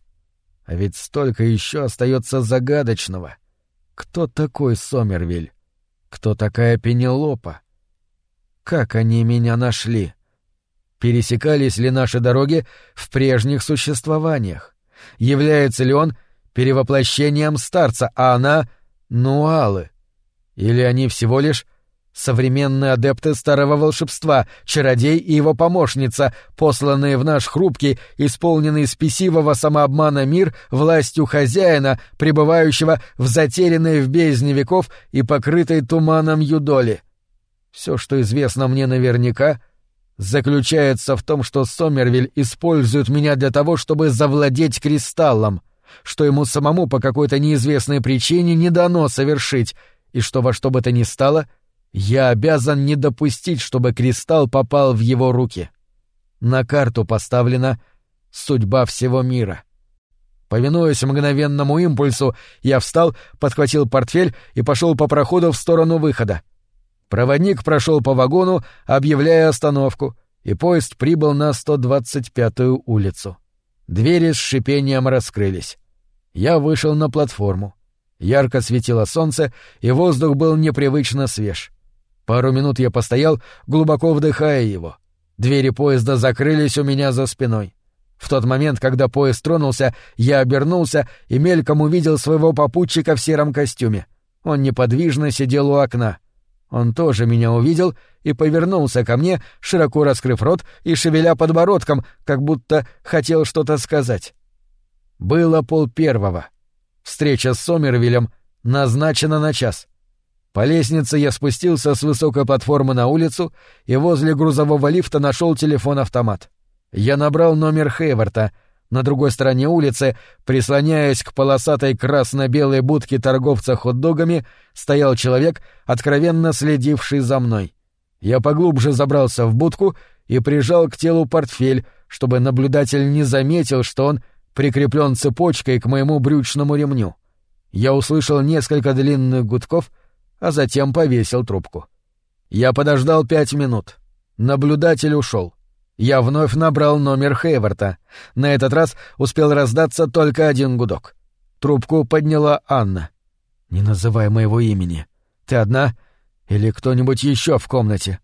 S1: А ведь столько еще остается загадочного — кто такой Сомервиль? Кто такая Пенелопа? Как они меня нашли? Пересекались ли наши дороги в прежних существованиях? Является ли он перевоплощением старца, а она — Нуалы? Или они всего лишь современные адепты старого волшебства, чародей и его помощница, посланные в наш хрупкий, исполненный спесивого самообмана мир властью хозяина, пребывающего в затерянной в бездне веков и покрытой туманом юдоли. Все, что известно мне наверняка, заключается в том, что Сомервиль использует меня для того, чтобы завладеть кристаллом, что ему самому по какой-то неизвестной причине не дано совершить, и что во что бы то ни стало — я обязан не допустить, чтобы кристалл попал в его руки. На карту поставлена судьба всего мира. Повинуясь мгновенному импульсу, я встал, подхватил портфель и пошел по проходу в сторону выхода. Проводник прошел по вагону, объявляя остановку, и поезд прибыл на 125-ю улицу. Двери с шипением раскрылись. Я вышел на платформу. Ярко светило солнце, и воздух был непривычно свеж. Пару минут я постоял, глубоко вдыхая его. Двери поезда закрылись у меня за спиной. В тот момент, когда поезд тронулся, я обернулся и мельком увидел своего попутчика в сером костюме. Он неподвижно сидел у окна. Он тоже меня увидел и повернулся ко мне, широко раскрыв рот и шевеля подбородком, как будто хотел что-то сказать. Было пол первого. Встреча с Сомервилем назначена на час. По лестнице я спустился с высокой платформы на улицу и возле грузового лифта нашел телефон-автомат. Я набрал номер Хейварта. На другой стороне улицы, прислоняясь к полосатой красно-белой будке торговца хот-догами, стоял человек, откровенно следивший за мной. Я поглубже забрался в будку и прижал к телу портфель, чтобы наблюдатель не заметил, что он прикреплен цепочкой к моему брючному ремню. Я услышал несколько длинных гудков, а затем повесил трубку. Я подождал пять минут. Наблюдатель ушел. Я вновь набрал номер Хейварта. На этот раз успел раздаться только один гудок. Трубку подняла Анна. «Не называй моего имени. Ты одна? Или кто-нибудь еще в комнате?»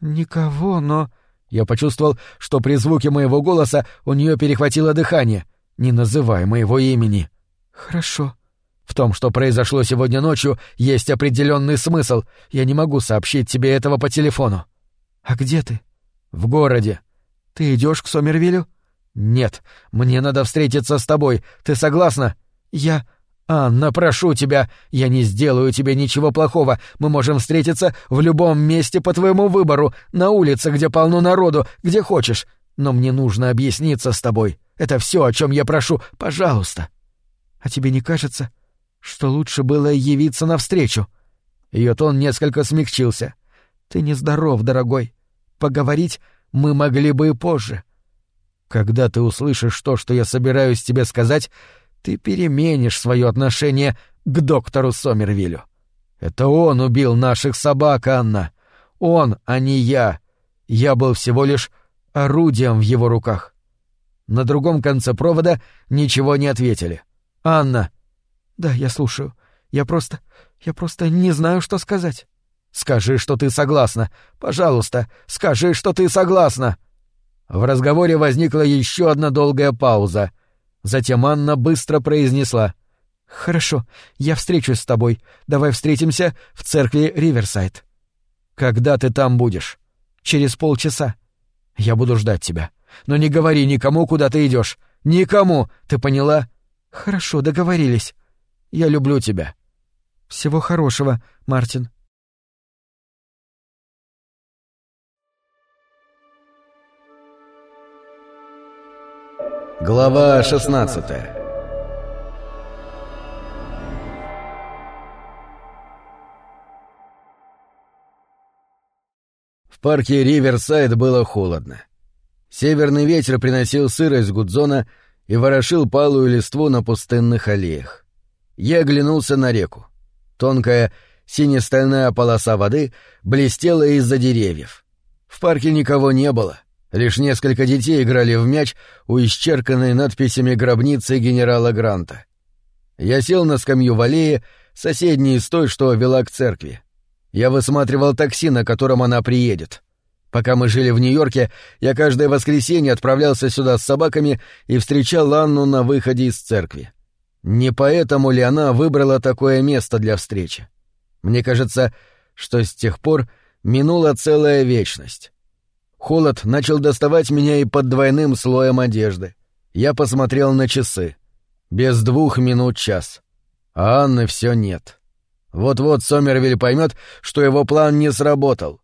S2: «Никого, но...»
S1: Я почувствовал, что при звуке моего голоса у нее перехватило дыхание. «Не называй моего имени».
S2: «Хорошо».
S1: В том, что произошло сегодня ночью, есть определенный смысл. Я не могу сообщить тебе этого по телефону.
S2: А где ты?
S1: В городе.
S2: Ты идешь к Сомервилю?
S1: Нет, мне надо встретиться с тобой. Ты согласна?
S2: Я...
S1: Анна, прошу тебя, я не сделаю тебе ничего плохого. Мы можем встретиться в любом месте по твоему выбору, на улице, где полно народу, где хочешь. Но мне нужно объясниться с тобой. Это все, о чем я прошу. Пожалуйста.
S2: А тебе не кажется, что лучше было явиться навстречу?
S1: Ее тон несколько смягчился.
S2: Ты нездоров, дорогой. Поговорить мы могли бы и позже.
S1: Когда ты услышишь то, что я собираюсь тебе сказать, ты переменишь свое отношение к доктору Сомервилю. Это он убил наших собак, Анна. Он, а не я. Я был всего лишь орудием в его руках. На другом конце провода ничего не ответили. Анна.
S2: Да, я слушаю. Я просто... я просто не знаю, что сказать.
S1: Скажи, что ты согласна. Пожалуйста, скажи, что ты согласна. В разговоре возникла еще одна долгая пауза. Затем Анна быстро произнесла.
S2: «Хорошо, я встречусь с тобой. Давай встретимся в церкви Риверсайд».
S1: «Когда ты там будешь?»
S2: «Через полчаса».
S1: «Я буду ждать тебя. Но не говори никому, куда ты идешь. Никому, ты поняла?»
S2: «Хорошо, договорились.
S1: Я люблю тебя».
S2: «Всего хорошего, Мартин».
S1: Глава 16 В парке Риверсайд было холодно. Северный ветер приносил сырость Гудзона и ворошил палую листву на пустынных аллеях. Я оглянулся на реку. Тонкая сине-стальная полоса воды блестела из-за деревьев. В парке никого не было — Лишь несколько детей играли в мяч у исчерканной надписями гробницы генерала Гранта. Я сел на скамью в аллее, соседней с той, что вела к церкви. Я высматривал такси, на котором она приедет. Пока мы жили в Нью-Йорке, я каждое воскресенье отправлялся сюда с собаками и встречал Анну на выходе из церкви. Не поэтому ли она выбрала такое место для встречи? Мне кажется, что с тех пор минула целая вечность. Холод начал доставать меня и под двойным слоем одежды. Я посмотрел на часы. Без двух минут час. А Анны все нет. Вот-вот Сомервиль поймет, что его план не сработал.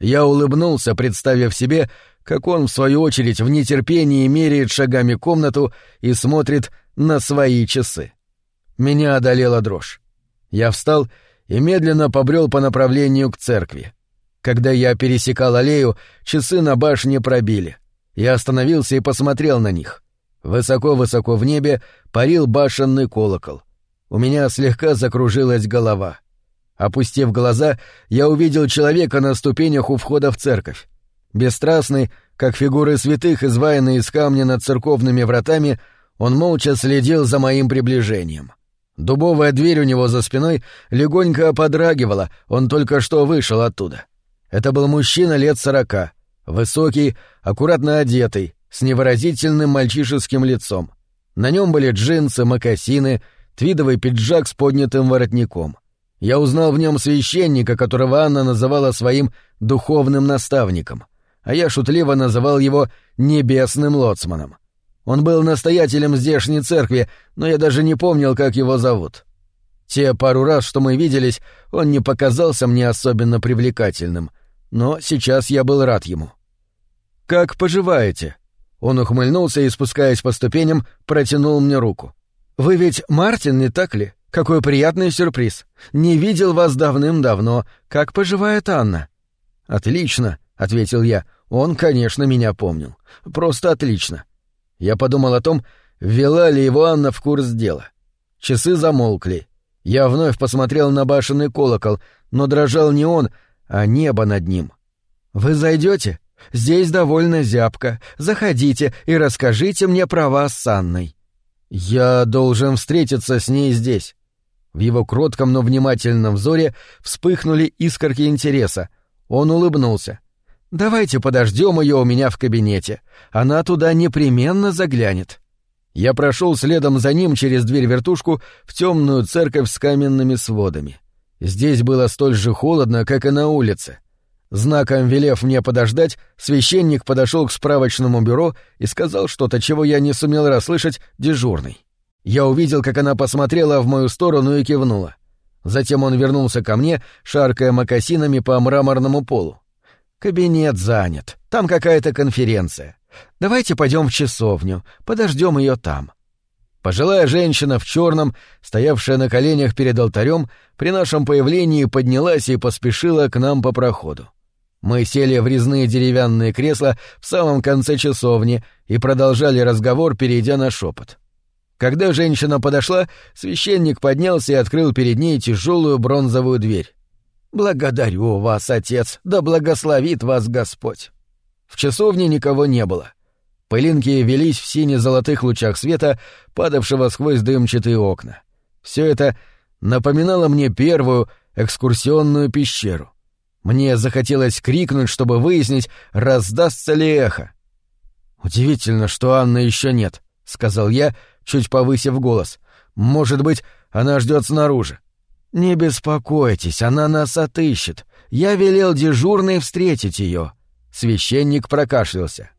S1: Я улыбнулся, представив себе, как он, в свою очередь, в нетерпении меряет шагами комнату и смотрит на свои часы. Меня одолела дрожь. Я встал и медленно побрел по направлению к церкви. Когда я пересекал аллею, часы на башне пробили. Я остановился и посмотрел на них. Высоко-высоко в небе парил башенный колокол. У меня слегка закружилась голова. Опустив глаза, я увидел человека на ступенях у входа в церковь. Бесстрастный, как фигуры святых, изваянные из камня над церковными вратами, он молча следил за моим приближением. Дубовая дверь у него за спиной легонько подрагивала, он только что вышел оттуда. Это был мужчина лет сорока, высокий, аккуратно одетый, с невыразительным мальчишеским лицом. На нем были джинсы, мокасины, твидовый пиджак с поднятым воротником. Я узнал в нем священника, которого Анна называла своим духовным наставником, а я шутливо называл его «небесным лоцманом». Он был настоятелем здешней церкви, но я даже не помнил, как его зовут. Те пару раз, что мы виделись, он не показался мне особенно привлекательным, но сейчас я был рад ему. «Как поживаете?» Он ухмыльнулся и, спускаясь по ступеням, протянул мне руку. «Вы ведь Мартин, не так ли? Какой приятный сюрприз. Не видел вас давным-давно. Как поживает Анна?» «Отлично», — ответил я. «Он, конечно, меня помнил. Просто отлично. Я подумал о том, ввела ли его Анна в курс дела. Часы замолкли. Я вновь посмотрел на башенный колокол, но дрожал не он, а небо над ним. «Вы зайдете? Здесь довольно зябко. Заходите и расскажите мне про вас с Анной». «Я должен встретиться с ней здесь». В его кротком, но внимательном взоре вспыхнули искорки интереса. Он улыбнулся. Давайте подождем ее у меня в кабинете. Она туда непременно заглянет. Я прошел следом за ним через дверь-вертушку в темную церковь с каменными сводами. Здесь было столь же холодно, как и на улице. Знаком велев мне подождать, священник подошел к справочному бюро и сказал что-то, чего я не сумел расслышать, дежурный. Я увидел, как она посмотрела в мою сторону и кивнула. Затем он вернулся ко мне, шаркая мокасинами по мраморному полу. Кабинет занят. Там какая-то конференция. Давайте пойдем в часовню, подождем ее там. Пожилая женщина в черном, стоявшая на коленях перед алтарем, при нашем появлении поднялась и поспешила к нам по проходу. Мы сели в резные деревянные кресла в самом конце часовни и продолжали разговор, перейдя на шепот. Когда женщина подошла, священник поднялся и открыл перед ней тяжелую бронзовую дверь. «Благодарю вас, отец, да благословит вас Господь». В часовне никого не было. Пылинки велись в сине-золотых лучах света, падавшего сквозь дымчатые окна. Все это напоминало мне первую экскурсионную пещеру. Мне захотелось крикнуть, чтобы выяснить, раздастся ли эхо. «Удивительно, что Анны еще нет», — сказал я, чуть повысив голос. «Может быть, она ждет снаружи». «Не беспокойтесь, она нас отыщет. Я велел дежурной встретить ее». Священник прокашлялся.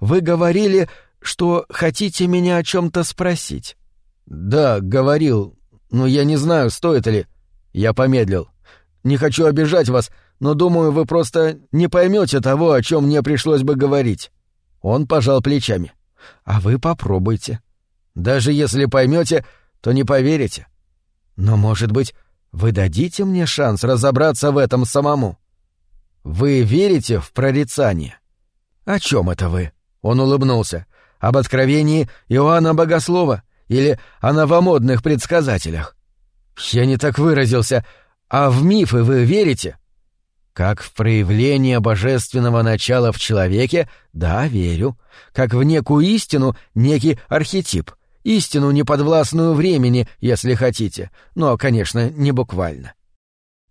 S1: «Вы говорили, что хотите меня о чем-то спросить?» «Да, говорил, но я не знаю, стоит ли...» Я помедлил. «Не хочу обижать вас, но думаю, вы просто не поймете того, о чем мне пришлось бы говорить». Он пожал плечами. «А вы попробуйте. Даже если поймете, то не поверите. Но, может быть, вы дадите мне шанс разобраться в этом самому? Вы верите в прорицание? О чем это вы? Он улыбнулся. Об откровении Иоанна Богослова или о новомодных предсказателях? Я не так выразился. А в мифы вы верите? Как в проявление божественного начала в человеке, да, верю. Как в некую истину, некий архетип истину неподвластную времени, если хотите, но, конечно, не буквально.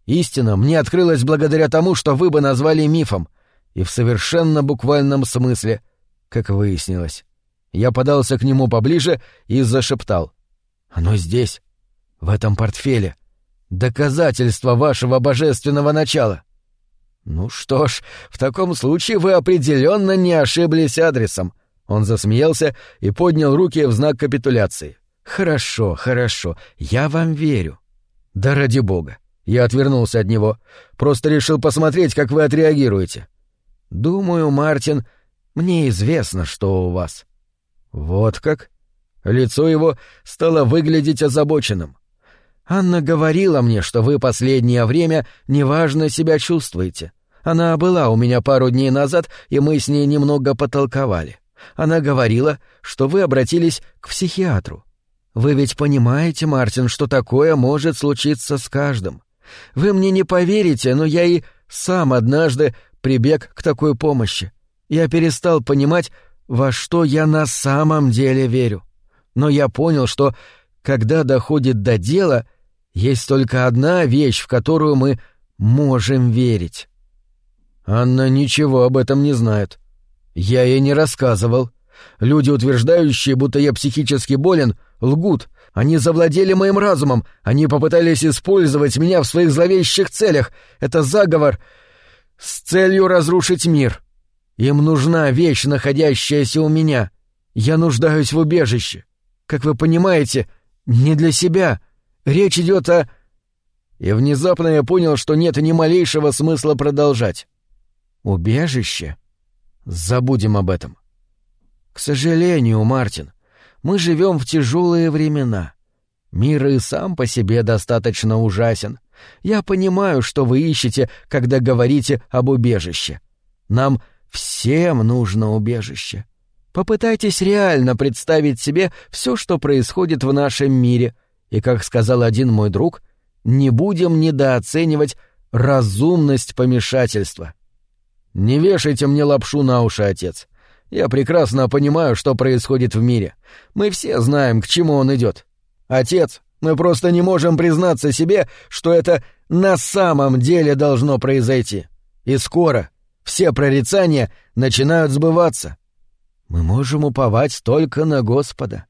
S1: Истина мне открылась благодаря тому, что вы бы назвали мифом, и в совершенно буквальном смысле, как выяснилось. Я подался к нему поближе и зашептал. «Оно здесь, в этом портфеле. Доказательство вашего божественного начала». «Ну что ж, в таком случае вы определенно не ошиблись адресом», он засмеялся и поднял руки в знак капитуляции. «Хорошо, хорошо, я вам верю». «Да ради бога». Я отвернулся от него. Просто решил посмотреть, как вы отреагируете. «Думаю, Мартин, мне известно, что у вас». «Вот как?» Лицо его стало выглядеть озабоченным. «Анна говорила мне, что вы последнее время неважно себя чувствуете. Она была у меня пару дней назад, и мы с ней немного потолковали.
S2: Она говорила, что вы обратились к психиатру. Вы ведь понимаете, Мартин, что такое может случиться с каждым. Вы мне не поверите, но я и сам однажды прибег к такой помощи. Я перестал понимать, во что я на самом деле верю. Но я понял, что, когда доходит до дела, есть только одна вещь, в которую мы можем верить. Анна ничего об этом не знает. Я ей не рассказывал. Люди, утверждающие, будто я психически болен, лгут. Они завладели моим разумом. Они попытались использовать меня в своих зловещих целях. Это заговор с целью разрушить мир. Им нужна вещь, находящаяся у меня. Я нуждаюсь в убежище. Как вы понимаете, не для себя. Речь идет о... И внезапно я понял, что нет ни малейшего смысла продолжать. Убежище? Забудем об этом. К сожалению, Мартин, мы живем в тяжелые времена. Мир и сам по себе достаточно ужасен. Я понимаю, что вы ищете, когда говорите об убежище. Нам Всем нужно убежище. Попытайтесь реально представить себе все, что происходит в нашем мире, и, как сказал один мой друг, не будем недооценивать разумность помешательства. Не вешайте мне лапшу на уши, отец. Я прекрасно понимаю, что происходит в мире. Мы все знаем, к чему он идет. Отец, мы просто не можем признаться себе, что это на самом деле должно произойти. И скоро, все прорицания начинают сбываться. Мы можем уповать только на Господа.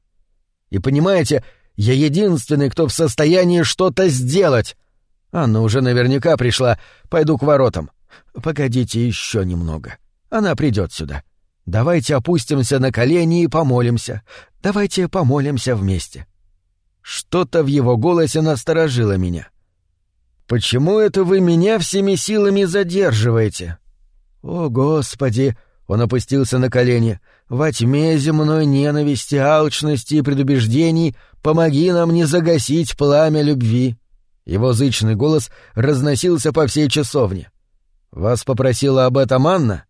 S2: И понимаете, я единственный, кто в состоянии что-то сделать. Анна уже наверняка пришла. Пойду к воротам. Погодите еще немного. Она придет сюда. Давайте опустимся на колени и помолимся. Давайте помолимся вместе. Что-то в его голосе насторожило меня. «Почему это вы меня всеми силами задерживаете?» «О, Господи!» — он опустился на колени. «Во тьме земной ненависти, алчности и предубеждений помоги нам не загасить пламя любви». Его зычный голос разносился по всей часовне. «Вас попросила об этом Анна?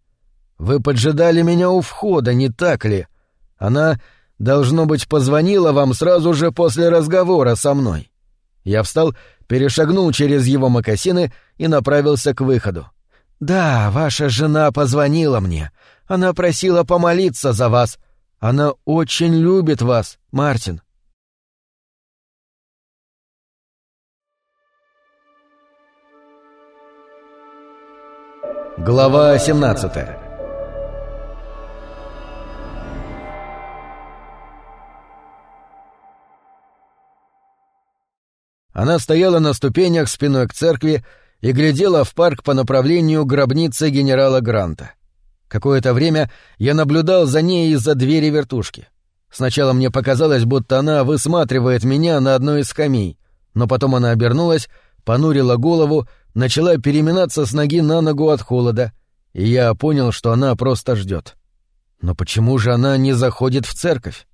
S2: Вы поджидали меня у входа, не так ли? Она, должно быть, позвонила вам сразу же после разговора со мной». Я встал, перешагнул через его мокасины и направился к выходу. «Да, ваша жена позвонила мне. Она просила помолиться за вас. Она очень любит вас, Мартин».
S1: Глава 17 Она стояла на ступенях спиной к церкви и глядела в парк по направлению гробницы генерала Гранта. Какое-то время я наблюдал за ней из-за двери вертушки. Сначала мне показалось, будто она высматривает меня на одной из скамей, но потом она обернулась, понурила голову, начала переминаться с ноги на ногу от холода, и я понял, что она просто ждет. Но почему же она не заходит в церковь?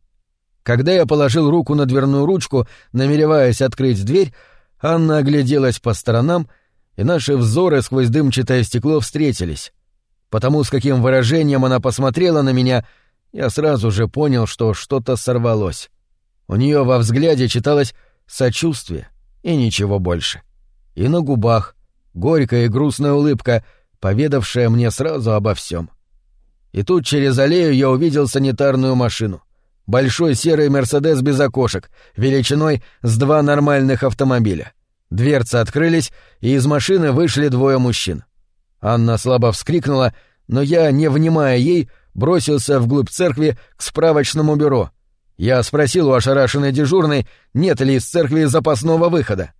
S1: Когда я положил руку на дверную ручку, намереваясь открыть дверь, Анна огляделась по сторонам — и наши взоры сквозь дымчатое стекло встретились. Потому с каким выражением она посмотрела на меня, я сразу же понял, что что-то сорвалось. У нее во взгляде читалось сочувствие и ничего больше. И на губах горькая и грустная улыбка, поведавшая мне сразу обо всем. И тут через аллею я увидел санитарную машину. Большой серый «Мерседес» без окошек, величиной с два нормальных автомобиля — Дверцы открылись, и из машины вышли двое мужчин. Анна слабо вскрикнула, но я, не внимая ей, бросился вглубь церкви к справочному бюро. Я спросил у ошарашенной дежурной, нет ли из церкви запасного выхода.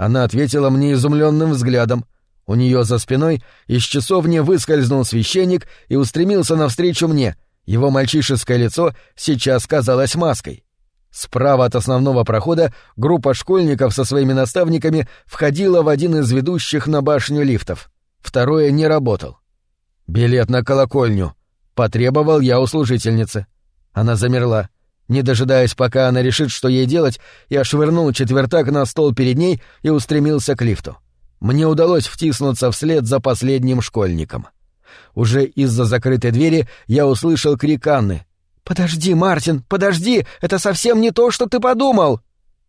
S1: Она ответила мне изумленным взглядом. У нее за спиной из часовни выскользнул священник и устремился навстречу мне. Его мальчишеское лицо сейчас казалось маской. Справа от основного прохода группа школьников со своими наставниками входила в один из ведущих на башню лифтов. Второе не работал. «Билет на колокольню», — потребовал я у служительницы. Она замерла. Не дожидаясь, пока она решит, что ей делать, я швырнул четвертак на стол перед ней и устремился к лифту. Мне удалось втиснуться вслед за последним школьником. Уже из-за закрытой двери я услышал крик Анны —
S2: «Подожди, Мартин, подожди! Это совсем не то, что ты подумал!»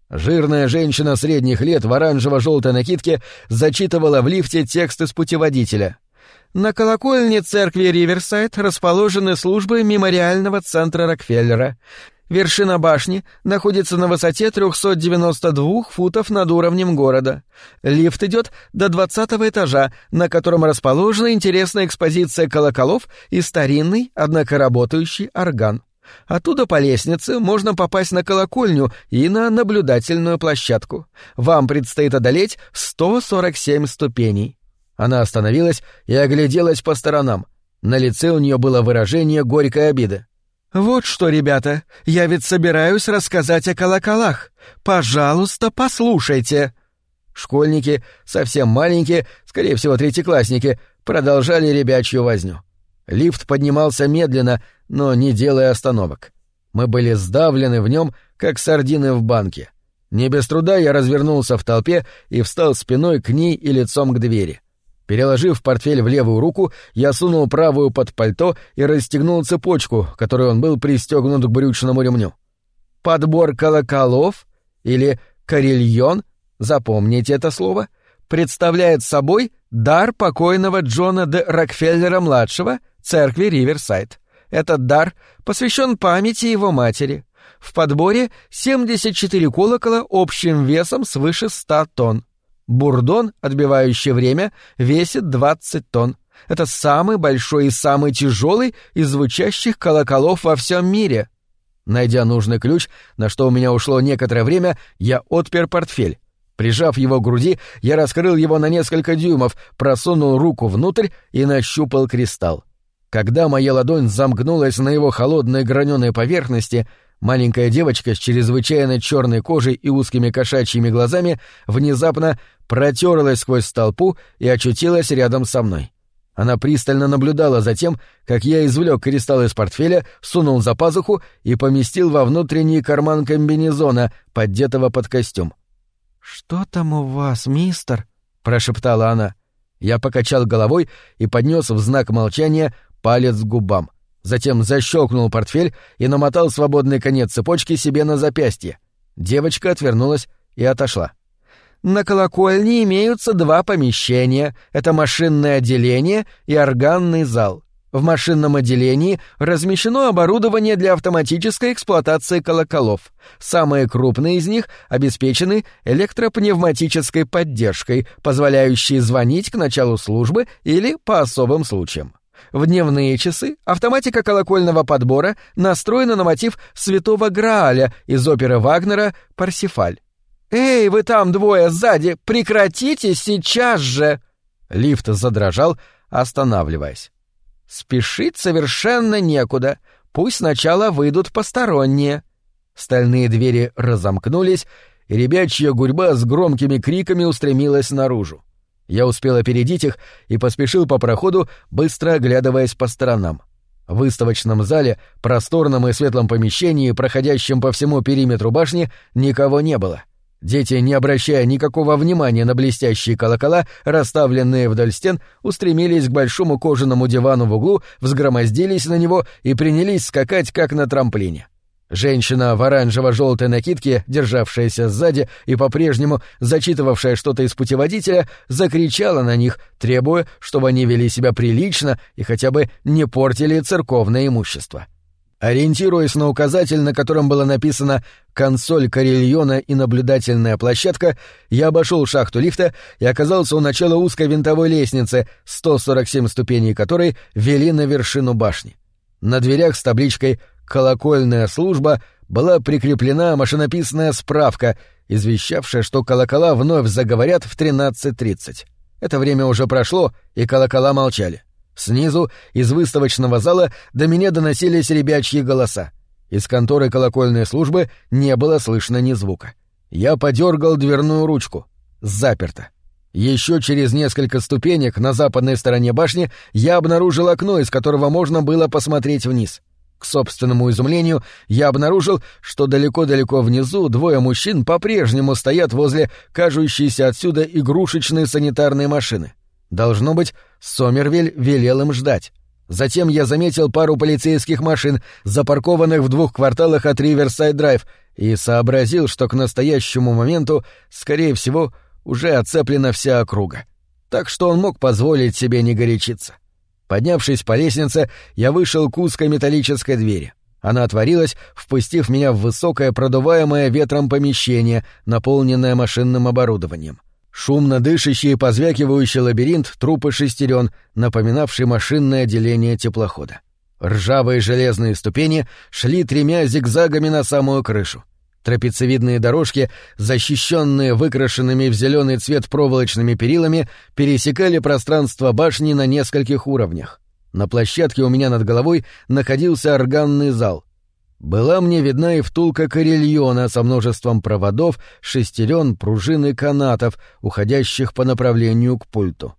S1: Жирная женщина средних лет в оранжево-желтой накидке зачитывала в лифте текст из путеводителя.
S2: На колокольне церкви Риверсайд расположены службы мемориального центра Рокфеллера. Вершина башни находится на высоте 392 футов над уровнем города. Лифт идет до 20 этажа, на котором расположена интересная экспозиция колоколов и старинный, однако работающий орган. Оттуда по лестнице можно попасть на колокольню и на наблюдательную площадку. Вам предстоит одолеть 147 ступеней.
S1: Она остановилась и огляделась по сторонам. На лице у нее было выражение горькой обиды.
S2: «Вот что, ребята, я ведь собираюсь рассказать о колоколах. Пожалуйста, послушайте».
S1: Школьники, совсем маленькие, скорее всего, третьеклассники, продолжали ребячью возню. Лифт поднимался медленно, но не делая остановок. Мы были сдавлены в нем, как сардины в банке. Не без труда я развернулся в толпе и встал спиной к ней и лицом к двери. Переложив портфель в левую руку, я сунул правую под пальто и расстегнул цепочку, которой он был пристегнут к брючному ремню. Подбор колоколов или карельон, запомните это слово, представляет собой дар покойного Джона Д. Рокфеллера-младшего церкви Риверсайд. Этот дар посвящен памяти его матери. В подборе 74 колокола общим весом свыше 100 тонн. Бурдон, отбивающий время, весит 20 тонн. Это самый большой и самый тяжелый из звучащих колоколов во всем мире. Найдя нужный ключ, на что у меня ушло некоторое время, я отпер портфель. Прижав его к груди, я раскрыл его на несколько дюймов, просунул руку внутрь и нащупал кристалл. Когда моя ладонь замкнулась на его холодной граненой поверхности, маленькая девочка с чрезвычайно черной кожей и узкими кошачьими глазами внезапно протерлась сквозь толпу и очутилась рядом со мной. Она пристально наблюдала за тем, как я извлек кристалл из портфеля, сунул за пазуху и поместил во внутренний карман комбинезона, поддетого под костюм.
S2: «Что там у вас, мистер?»
S1: — прошептала она. Я покачал головой и поднес в знак молчания палец к губам. Затем защелкнул портфель и намотал свободный конец цепочки себе на запястье. Девочка отвернулась и отошла.
S2: На колокольне имеются два помещения. Это машинное отделение и органный зал. В машинном отделении размещено оборудование для автоматической эксплуатации колоколов. Самые крупные из них обеспечены электропневматической поддержкой, позволяющей звонить к началу службы или по особым случаям. В дневные часы автоматика колокольного подбора настроена на мотив Святого Грааля из оперы Вагнера «Парсифаль». «Эй, вы там двое сзади, прекратите сейчас же!»
S1: Лифт задрожал, останавливаясь.
S2: «Спешить совершенно некуда. Пусть сначала выйдут посторонние».
S1: Стальные двери разомкнулись, и ребячья гурьба с громкими криками устремилась наружу. Я успел опередить их и поспешил по проходу, быстро оглядываясь по сторонам. В выставочном зале, просторном и светлом помещении, проходящем по всему периметру башни, никого не было. Дети, не обращая никакого внимания на блестящие колокола, расставленные вдоль стен, устремились к большому кожаному дивану в углу, взгромоздились на него и принялись скакать, как на трамплине. Женщина в оранжево-желтой накидке, державшаяся сзади и по-прежнему зачитывавшая что-то из путеводителя, закричала на них, требуя, чтобы они вели себя прилично и хотя бы не портили церковное имущество. Ориентируясь на указатель, на котором было написано «консоль карельона и наблюдательная площадка», я обошел шахту лифта и оказался у начала узкой винтовой лестницы, 147 ступеней которой вели на вершину башни. На дверях с табличкой колокольная служба была прикреплена машинописная справка, извещавшая, что колокола вновь заговорят в 13.30. Это время уже прошло, и колокола молчали. Снизу, из выставочного зала, до меня доносились ребячьи голоса. Из конторы колокольной службы не было слышно ни звука. Я подергал дверную ручку. Заперто. Еще через несколько ступенек на западной стороне башни я обнаружил окно, из которого можно было посмотреть вниз. К собственному изумлению я обнаружил, что далеко-далеко внизу двое мужчин по-прежнему стоят возле кажущейся отсюда игрушечной санитарной машины. Должно быть, Сомервиль велел им ждать. Затем я заметил пару полицейских машин, запаркованных в двух кварталах от Риверсайд-Драйв, и сообразил, что к настоящему моменту, скорее всего, уже оцеплена вся округа. Так что он мог позволить себе не горячиться. Поднявшись по лестнице, я вышел к узкой металлической двери. Она отворилась, впустив меня в высокое продуваемое ветром помещение, наполненное машинным оборудованием. Шумно дышащий и позвякивающий лабиринт трупы шестерен, напоминавший машинное отделение теплохода. Ржавые железные ступени шли тремя зигзагами на самую крышу. Трапециевидные дорожки, защищенные выкрашенными в зеленый цвет проволочными перилами, пересекали пространство башни на нескольких уровнях. На площадке у меня над головой находился органный зал. Была мне видна и втулка карельона со множеством проводов, шестерен, пружин и канатов, уходящих по направлению к пульту.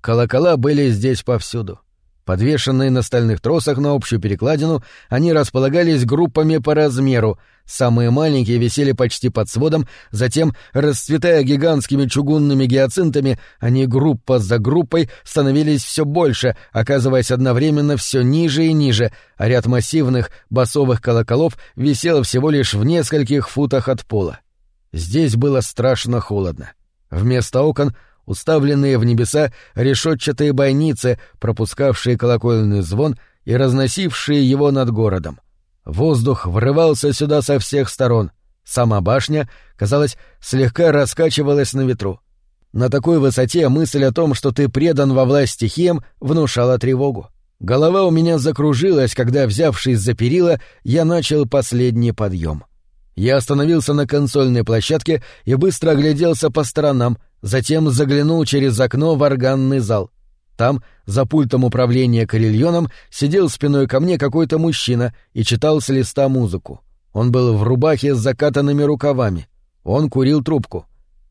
S1: Колокола были здесь повсюду. Подвешенные на стальных тросах на общую перекладину, они располагались группами по размеру, самые маленькие висели почти под сводом, затем, расцветая гигантскими чугунными гиацинтами, они группа за группой становились все больше, оказываясь одновременно все ниже и ниже, а ряд массивных басовых колоколов висел всего лишь в нескольких футах от пола. Здесь было страшно холодно. Вместо окон уставленные в небеса решетчатые бойницы, пропускавшие колокольный звон и разносившие его над городом. Воздух врывался сюда со всех сторон. Сама башня, казалось, слегка раскачивалась на ветру. На такой высоте мысль о том, что ты предан во власть стихиям, внушала тревогу. Голова у меня закружилась, когда, взявшись за перила, я начал последний подъем. Я остановился на консольной площадке и быстро огляделся по сторонам, затем заглянул через окно в органный зал. Там, за пультом управления карельоном, сидел спиной ко мне какой-то мужчина и читал с листа музыку. Он был в рубахе с закатанными рукавами. Он курил трубку.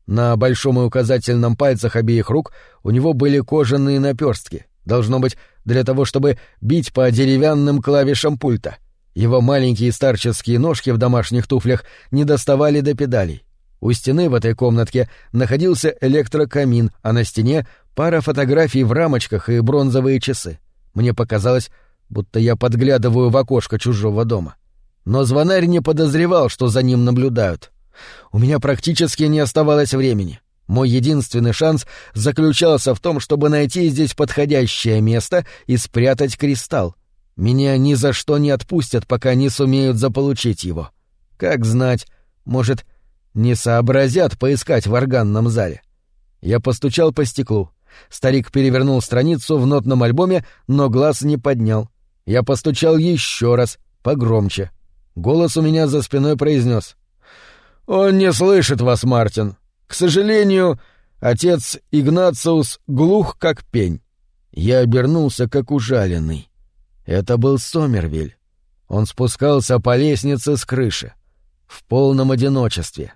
S1: На большом и указательном пальцах обеих рук у него были кожаные наперстки. Должно быть, для того, чтобы бить по деревянным клавишам пульта. Его маленькие старческие ножки в домашних туфлях не доставали до педалей. У стены в этой комнатке находился электрокамин, а на стене пара фотографий в рамочках и бронзовые часы. Мне показалось, будто я подглядываю в окошко чужого дома. Но звонарь не подозревал, что за ним наблюдают. У меня практически не оставалось времени. Мой единственный шанс заключался в том, чтобы найти здесь подходящее место и спрятать кристалл. Меня ни за что не отпустят, пока не сумеют заполучить его. Как знать, может, не сообразят поискать в органном зале. Я постучал по стеклу. Старик перевернул страницу в нотном альбоме, но глаз не поднял. Я постучал еще раз, погромче. Голос у меня за спиной произнес. «Он не слышит вас, Мартин. К сожалению, отец Игнациус глух, как пень». Я обернулся, как ужаленный. Это был Сомервиль. Он спускался по лестнице с крыши. В полном одиночестве.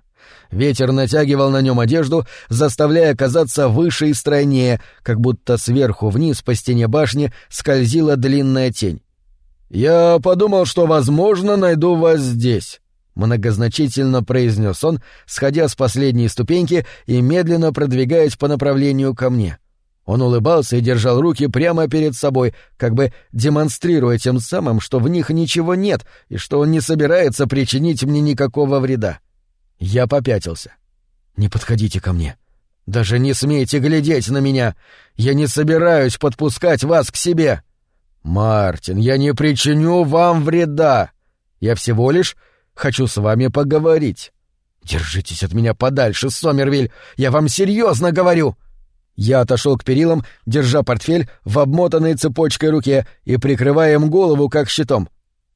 S1: Ветер натягивал на нем одежду, заставляя казаться выше и стройнее, как будто сверху вниз по стене башни скользила длинная тень. «Я подумал, что, возможно, найду вас здесь», — многозначительно произнес он, сходя с последней ступеньки и медленно продвигаясь по направлению ко мне. Он улыбался и держал руки прямо перед собой, как бы демонстрируя тем самым, что в них ничего нет и что он не собирается причинить мне никакого вреда. Я попятился. «Не подходите ко мне. Даже не смейте глядеть на меня. Я не собираюсь подпускать вас к себе. Мартин, я не причиню вам вреда. Я всего лишь хочу с вами поговорить. Держитесь от меня подальше, Сомервиль. Я вам серьезно говорю». Я отошел к перилам, держа портфель в обмотанной цепочкой руке и прикрывая им голову как щитом.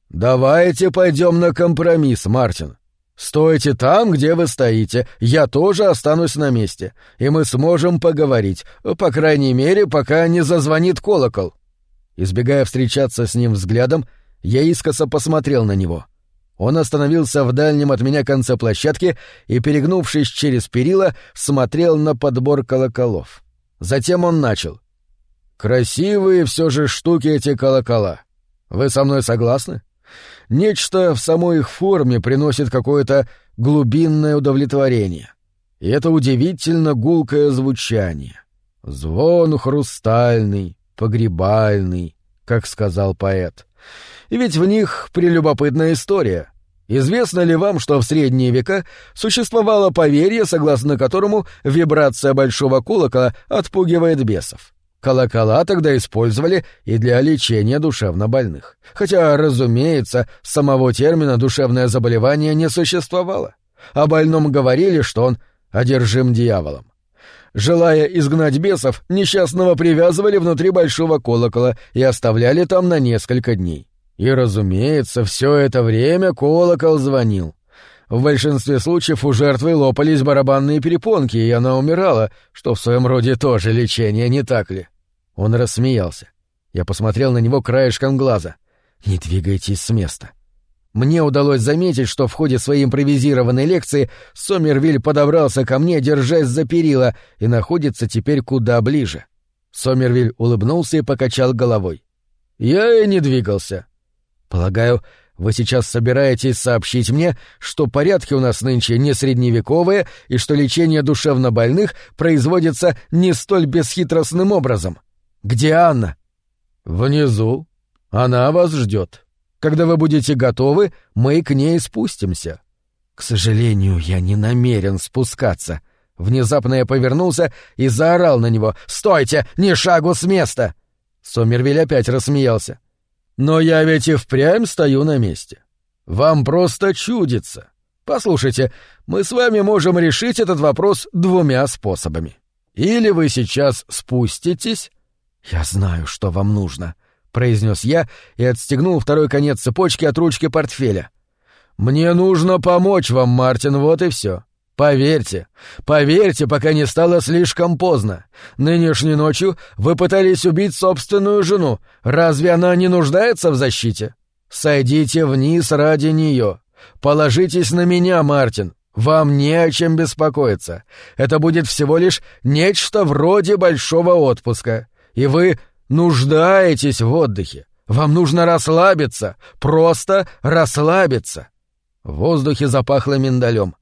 S1: «Давайте пойдем на компромисс, Мартин. «Стойте там, где вы стоите, я тоже останусь на месте, и мы сможем поговорить, по крайней мере, пока не зазвонит колокол». Избегая встречаться с ним взглядом, я искоса посмотрел на него. Он остановился в дальнем от меня конце площадки и, перегнувшись через перила, смотрел на подбор колоколов. Затем он начал. «Красивые все же штуки эти колокола. Вы со мной согласны?» Нечто в самой их форме приносит какое-то глубинное удовлетворение. И это удивительно гулкое звучание. Звон хрустальный, погребальный, как сказал поэт. И ведь в них прелюбопытная история. Известно ли вам, что в средние века существовало поверье, согласно которому вибрация большого колокола отпугивает бесов? Колокола тогда использовали и для лечения душевнобольных. Хотя, разумеется, самого термина «душевное заболевание» не существовало. О больном говорили, что он одержим дьяволом. Желая изгнать бесов, несчастного привязывали внутри большого колокола и оставляли там на несколько дней. И, разумеется, все это время колокол звонил. В большинстве случаев у жертвы лопались барабанные перепонки, и она умирала, что в своем роде тоже лечение, не так ли? Он рассмеялся. Я посмотрел на него краешком глаза. «Не двигайтесь с места». Мне удалось заметить, что в ходе своей импровизированной лекции Сомервиль подобрался ко мне, держась за перила, и находится теперь куда ближе. Сомервиль улыбнулся и покачал головой. «Я и не двигался. Полагаю, вы сейчас собираетесь сообщить мне, что порядки у нас нынче не средневековые и что лечение душевнобольных производится не столь бесхитростным образом. Где Анна? Внизу. Она вас ждет. Когда вы будете готовы, мы к ней спустимся. К сожалению, я не намерен спускаться. Внезапно я повернулся и заорал на него «Стойте! Ни шагу с места!» Сомервиль опять рассмеялся. Но я ведь и впрямь стою на месте. Вам просто чудится. Послушайте, мы с вами можем решить этот вопрос двумя способами. Или вы сейчас спуститесь... Я знаю, что вам нужно, произнес я и отстегнул второй конец цепочки от ручки портфеля. Мне нужно помочь вам, Мартин, вот и все. Поверьте, поверьте, пока не стало слишком поздно. Нынешней ночью вы пытались убить собственную жену. Разве она не нуждается в защите? Сойдите вниз ради нее. Положитесь на меня, Мартин. Вам не о чем беспокоиться. Это будет всего лишь нечто вроде большого отпуска. И вы нуждаетесь в отдыхе. Вам нужно расслабиться, просто расслабиться. В воздухе запахло миндалем.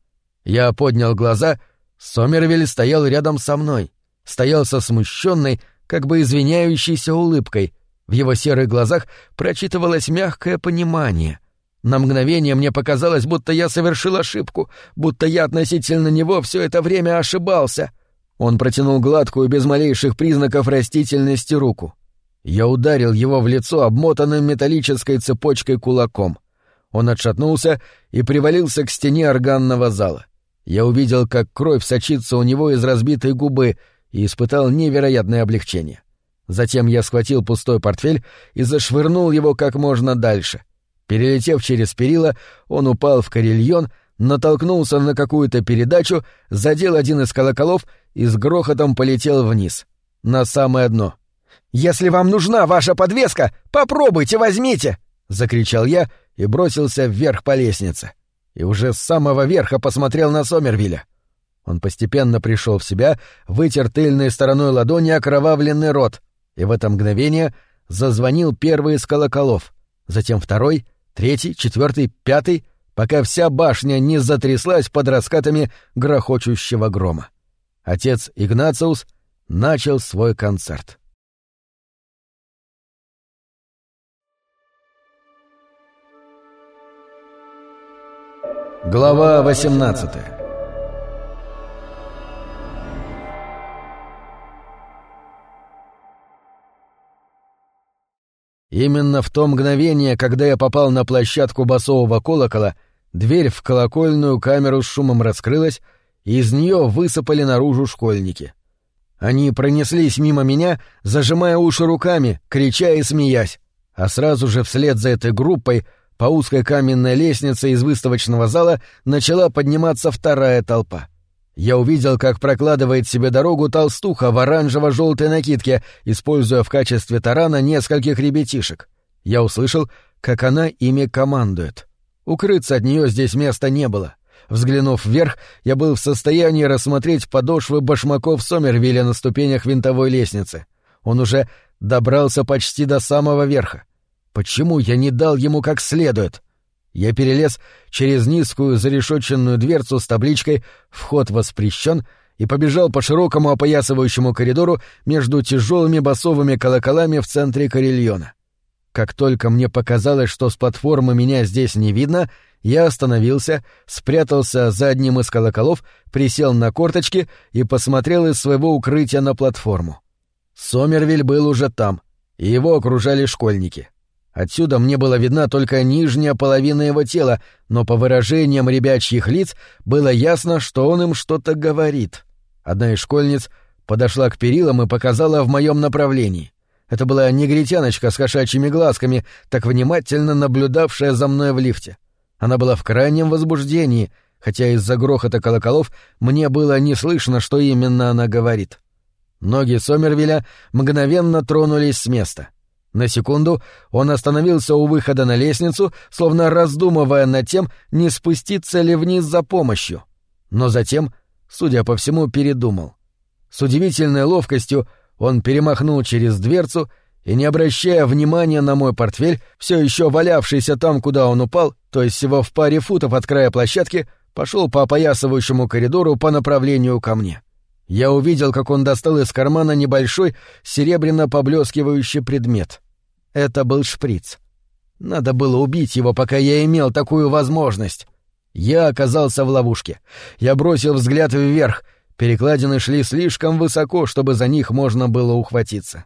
S1: Я поднял глаза, Сомервиль стоял рядом со мной, стоял со смущенной, как бы извиняющейся улыбкой. В его серых глазах прочитывалось мягкое понимание. На мгновение мне показалось, будто я совершил ошибку, будто я относительно него все это время ошибался. Он протянул гладкую, без малейших признаков растительности руку. Я ударил его в лицо обмотанным металлической цепочкой кулаком. Он отшатнулся и привалился к стене органного зала. Я увидел, как кровь сочится у него из разбитой губы и испытал невероятное облегчение. Затем я схватил пустой портфель и зашвырнул его как можно дальше. Перелетев через перила, он упал в карельон, натолкнулся на какую-то передачу, задел один из колоколов и с грохотом полетел вниз, на самое дно. «Если вам нужна ваша подвеска, попробуйте, возьмите!» — закричал я и бросился вверх по лестнице. — и уже с самого верха посмотрел на Сомервилля. Он постепенно пришел в себя, вытер тыльной стороной ладони окровавленный рот, и в это мгновение зазвонил первый из колоколов, затем второй, третий, четвертый, пятый, пока вся башня не затряслась под раскатами грохочущего грома. Отец Игнациус начал свой концерт. Глава 18 Именно в то мгновение, когда я попал на площадку басового колокола, дверь в колокольную камеру с шумом раскрылась, и из нее высыпали наружу школьники. Они пронеслись мимо меня, зажимая уши руками, крича и смеясь, а сразу же вслед за этой группой — по узкой каменной лестнице из выставочного зала начала подниматься вторая толпа. Я увидел, как прокладывает себе дорогу толстуха в оранжево-желтой накидке, используя в качестве тарана нескольких ребятишек. Я услышал, как она ими командует. Укрыться от нее здесь места не было. Взглянув вверх, я был в состоянии рассмотреть подошвы башмаков Сомервилля на ступенях винтовой лестницы. Он уже добрался почти до самого верха. Почему я не дал ему как следует? Я перелез через низкую зарешетченную дверцу с табличкой «Вход воспрещен» и побежал по широкому опоясывающему коридору между тяжелыми басовыми колоколами в центре карельона. Как только мне показалось, что с платформы меня здесь не видно, я остановился, спрятался за одним из колоколов, присел на корточки и посмотрел из своего укрытия на платформу. Сомервиль был уже там, и его окружали школьники. Отсюда мне была видна только нижняя половина его тела, но по выражениям ребячьих лиц было ясно, что он им что-то говорит. Одна из школьниц подошла к перилам и показала в моем направлении. Это была негритяночка с кошачьими глазками, так внимательно наблюдавшая за мной в лифте. Она была в крайнем возбуждении, хотя из-за грохота колоколов мне было не слышно, что именно она говорит. Ноги Сомервиля мгновенно тронулись с места. На секунду он остановился у выхода на лестницу, словно раздумывая над тем, не спуститься ли вниз за помощью. Но затем, судя по всему, передумал. С удивительной ловкостью он перемахнул через дверцу и, не обращая внимания на мой портфель, все еще валявшийся там, куда он упал, то есть всего в паре футов от края площадки, пошел по опоясывающему коридору по направлению ко мне. Я увидел, как он достал из кармана небольшой серебряно поблескивающий предмет. Это был шприц. Надо было убить его, пока я имел такую возможность. Я оказался в ловушке. Я бросил взгляд вверх. Перекладины шли слишком высоко, чтобы за них можно было ухватиться.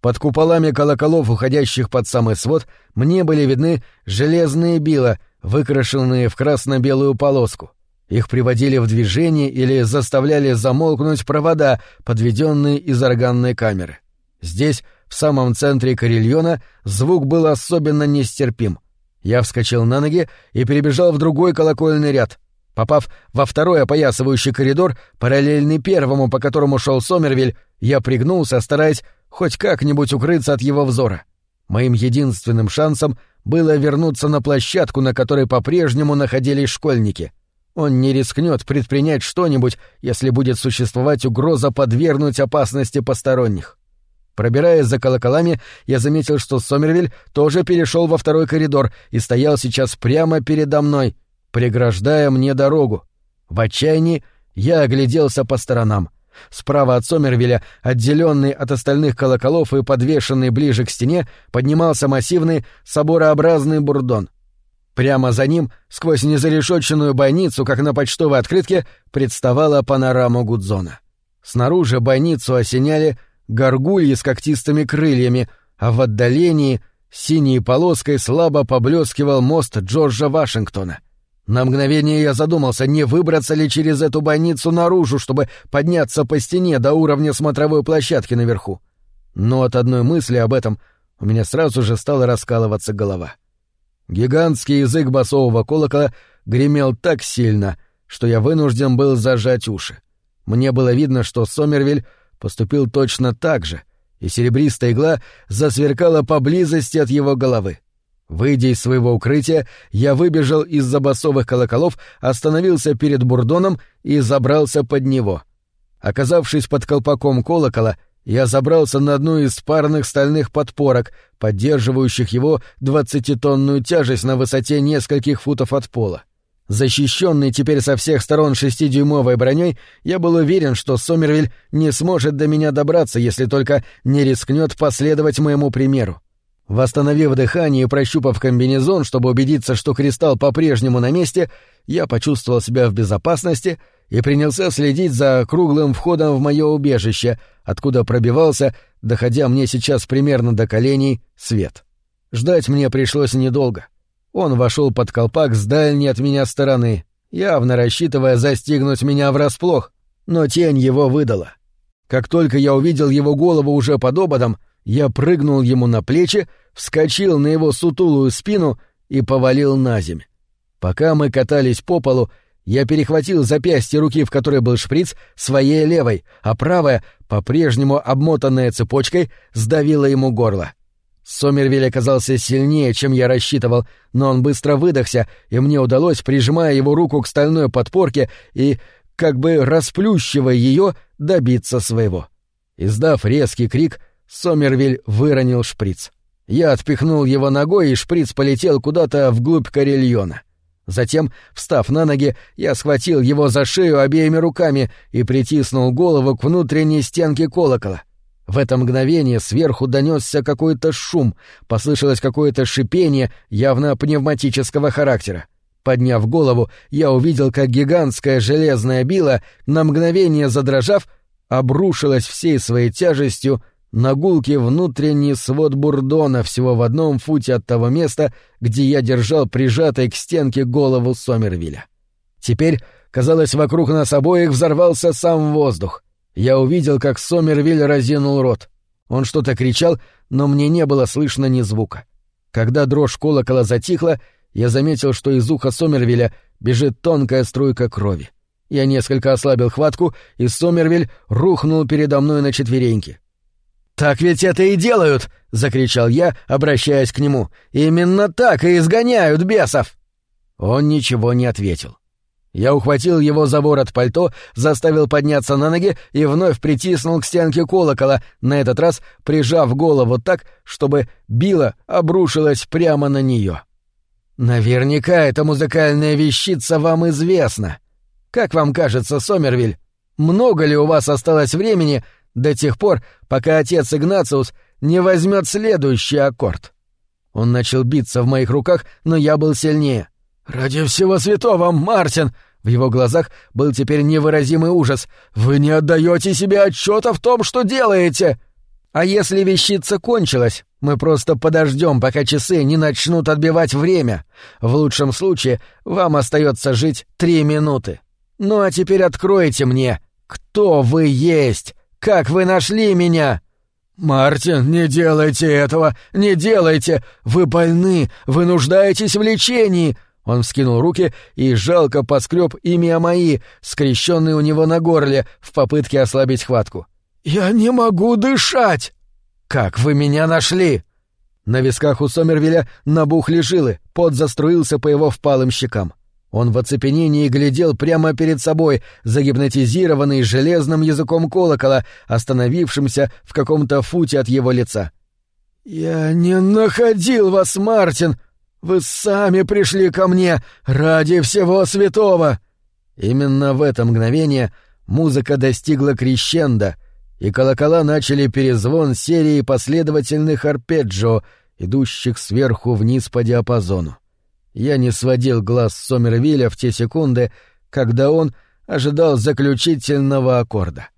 S1: Под куполами колоколов, уходящих под самый свод, мне были видны железные била, выкрашенные в красно-белую полоску. Их приводили в движение или заставляли замолкнуть провода, подведенные из органной камеры. Здесь в самом центре карельона звук был особенно нестерпим. Я вскочил на ноги и перебежал в другой колокольный ряд. Попав во второй опоясывающий коридор, параллельный первому, по которому шел Сомервиль, я пригнулся, стараясь хоть как-нибудь укрыться от его взора. Моим единственным шансом было вернуться на площадку, на которой по-прежнему находились школьники. Он не рискнет предпринять что-нибудь, если будет существовать угроза подвергнуть опасности посторонних. Пробираясь за колоколами, я заметил, что Сомервиль тоже перешел во второй коридор и стоял сейчас прямо передо мной, преграждая мне дорогу. В отчаянии я огляделся по сторонам. Справа от Сомервиля, отделенный от остальных колоколов и подвешенный ближе к стене, поднимался массивный соборообразный бурдон. Прямо за ним, сквозь незарешетченную бойницу, как на почтовой открытке, представала панорама Гудзона. Снаружи бойницу осеняли горгульи с когтистыми крыльями, а в отдалении синей полоской слабо поблескивал мост Джорджа Вашингтона. На мгновение я задумался, не выбраться ли через эту больницу наружу, чтобы подняться по стене до уровня смотровой площадки наверху. Но от одной мысли об этом у меня сразу же стала раскалываться голова. Гигантский язык басового колокола гремел так сильно, что я вынужден был зажать уши. Мне было видно, что Сомервиль поступил точно так же, и серебристая игла засверкала поблизости от его головы. Выйдя из своего укрытия, я выбежал из-за басовых колоколов, остановился перед бурдоном и забрался под него. Оказавшись под колпаком колокола, я забрался на одну из парных стальных подпорок, поддерживающих его двадцатитонную тяжесть на высоте нескольких футов от пола. Защищенный теперь со всех сторон шестидюймовой броней, я был уверен, что Сомервиль не сможет до меня добраться, если только не рискнет последовать моему примеру. Восстановив дыхание и прощупав комбинезон, чтобы убедиться, что кристалл по-прежнему на месте, я почувствовал себя в безопасности и принялся следить за круглым входом в мое убежище, откуда пробивался, доходя мне сейчас примерно до коленей, свет. Ждать мне пришлось недолго. Он вошел под колпак с дальней от меня стороны, явно рассчитывая застигнуть меня врасплох, но тень его выдала. Как только я увидел его голову уже под ободом, я прыгнул ему на плечи, вскочил на его сутулую спину и повалил на земь. Пока мы катались по полу, я перехватил запястье руки, в которой был шприц, своей левой, а правая, по-прежнему обмотанная цепочкой, сдавила ему горло. Сомервиль оказался сильнее, чем я рассчитывал, но он быстро выдохся, и мне удалось, прижимая его руку к стальной подпорке и, как бы расплющивая ее, добиться своего. Издав резкий крик, Сомервиль выронил шприц. Я отпихнул его ногой, и шприц полетел куда-то вглубь карельона. Затем, встав на ноги, я схватил его за шею обеими руками и притиснул голову к внутренней стенке колокола. В это мгновение сверху донесся какой-то шум, послышалось какое-то шипение, явно пневматического характера. Подняв голову, я увидел, как гигантская железная била, на мгновение задрожав, обрушилась всей своей тяжестью на гулкий внутренний свод бурдона всего в одном футе от того места, где я держал прижатой к стенке голову Сомервиля. Теперь, казалось, вокруг нас обоих взорвался сам воздух. Я увидел, как Сомервиль разинул рот. Он что-то кричал, но мне не было слышно ни звука. Когда дрожь колокола затихла, я заметил, что из уха Сомервиля бежит тонкая струйка крови. Я несколько ослабил хватку, и Сомервиль рухнул передо мной на четвереньки. «Так ведь это и делают!» — закричал я, обращаясь к нему. «Именно так и изгоняют бесов!» Он ничего не ответил. Я ухватил его за ворот пальто, заставил подняться на ноги и вновь притиснул к стенке колокола, на этот раз прижав голову так, чтобы била обрушилась прямо на нее. «Наверняка эта музыкальная вещица вам известна. Как вам кажется, Сомервиль, много ли у вас осталось времени до тех пор, пока отец Игнациус не возьмет следующий аккорд. Он начал биться в моих руках, но я был сильнее. «Ради всего святого, Мартин!» В его глазах был теперь невыразимый ужас. «Вы не отдаете себе отчета в том, что делаете!» «А если вещица кончилась, мы просто подождем, пока часы не начнут отбивать время. В лучшем случае вам остается жить три минуты. Ну а теперь откройте мне, кто вы есть!» Как вы нашли меня?» «Мартин, не делайте этого! Не делайте! Вы больны! Вы нуждаетесь в лечении!» Он вскинул руки и жалко поскреб имя мои, скрещенные у него на горле, в попытке ослабить хватку. «Я не могу дышать!» «Как вы меня нашли?» На висках у Сомервиля набухли жилы, пот заструился по его впалым щекам. Он в оцепенении глядел прямо перед собой, загипнотизированный железным языком колокола, остановившимся в каком-то футе от его лица. «Я не находил вас, Мартин! Вы сами пришли ко мне ради всего святого!» Именно в это мгновение музыка достигла крещенда, и колокола начали перезвон серии последовательных арпеджио, идущих сверху вниз по диапазону. Я не сводил глаз с Сомервилля в те секунды, когда он ожидал заключительного аккорда.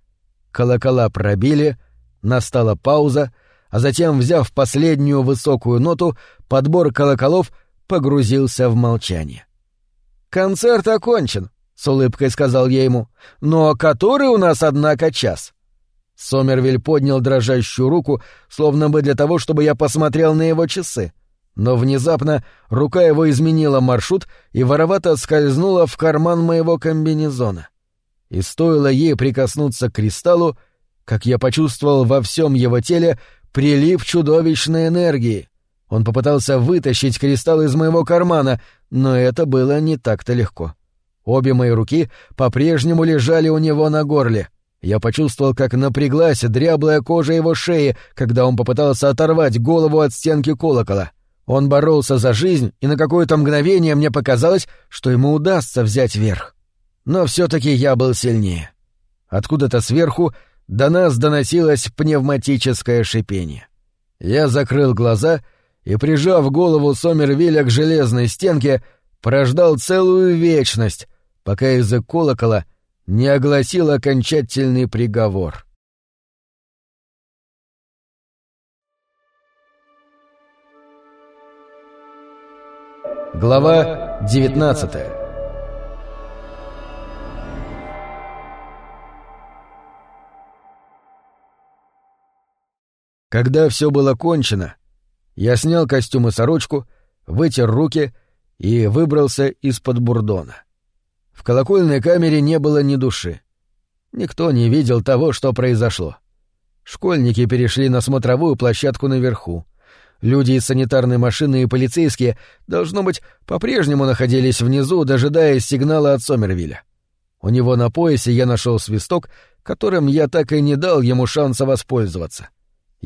S1: Колокола пробили, настала пауза, а затем, взяв последнюю высокую ноту, подбор колоколов погрузился в молчание. «Концерт окончен», — с улыбкой сказал я ему. «Но который у нас, однако, час?» Сомервиль поднял дрожащую руку, словно бы для того, чтобы я посмотрел на его часы — но внезапно рука его изменила маршрут и воровато скользнула в карман моего комбинезона. И стоило ей прикоснуться к кристаллу, как я почувствовал во всем его теле прилив чудовищной энергии. Он попытался вытащить кристалл из моего кармана, но это было не так-то легко. Обе мои руки по-прежнему лежали у него на горле. Я почувствовал, как напряглась дряблая кожа его шеи, когда он попытался оторвать голову от стенки колокола. Он боролся за жизнь, и на какое-то мгновение мне показалось, что ему удастся взять верх. Но все-таки я был сильнее. Откуда-то сверху до нас доносилось пневматическое шипение. Я закрыл глаза и, прижав голову Сомервилля к железной стенке, прождал целую вечность, пока язык колокола не огласил окончательный приговор. Глава 19 Когда все было кончено, я снял костюм и сорочку, вытер руки и выбрался из-под бурдона. В колокольной камере не было ни души. Никто не видел того, что произошло. Школьники перешли на смотровую площадку наверху. Люди из санитарной машины и полицейские, должно быть, по-прежнему находились внизу, дожидаясь сигнала от Сомервилля. У него на поясе я нашел свисток, которым я так и не дал ему шанса воспользоваться.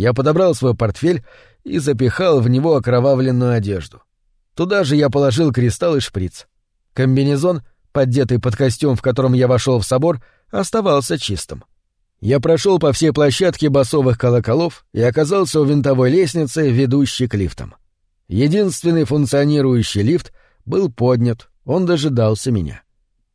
S1: Я подобрал свой портфель и запихал в него окровавленную одежду. Туда же я положил кристалл и шприц. Комбинезон, поддетый под костюм, в котором я вошел в собор, оставался чистым. Я прошел по всей площадке басовых колоколов и оказался у винтовой лестницы, ведущей к лифтам. Единственный функционирующий лифт был поднят, он дожидался меня.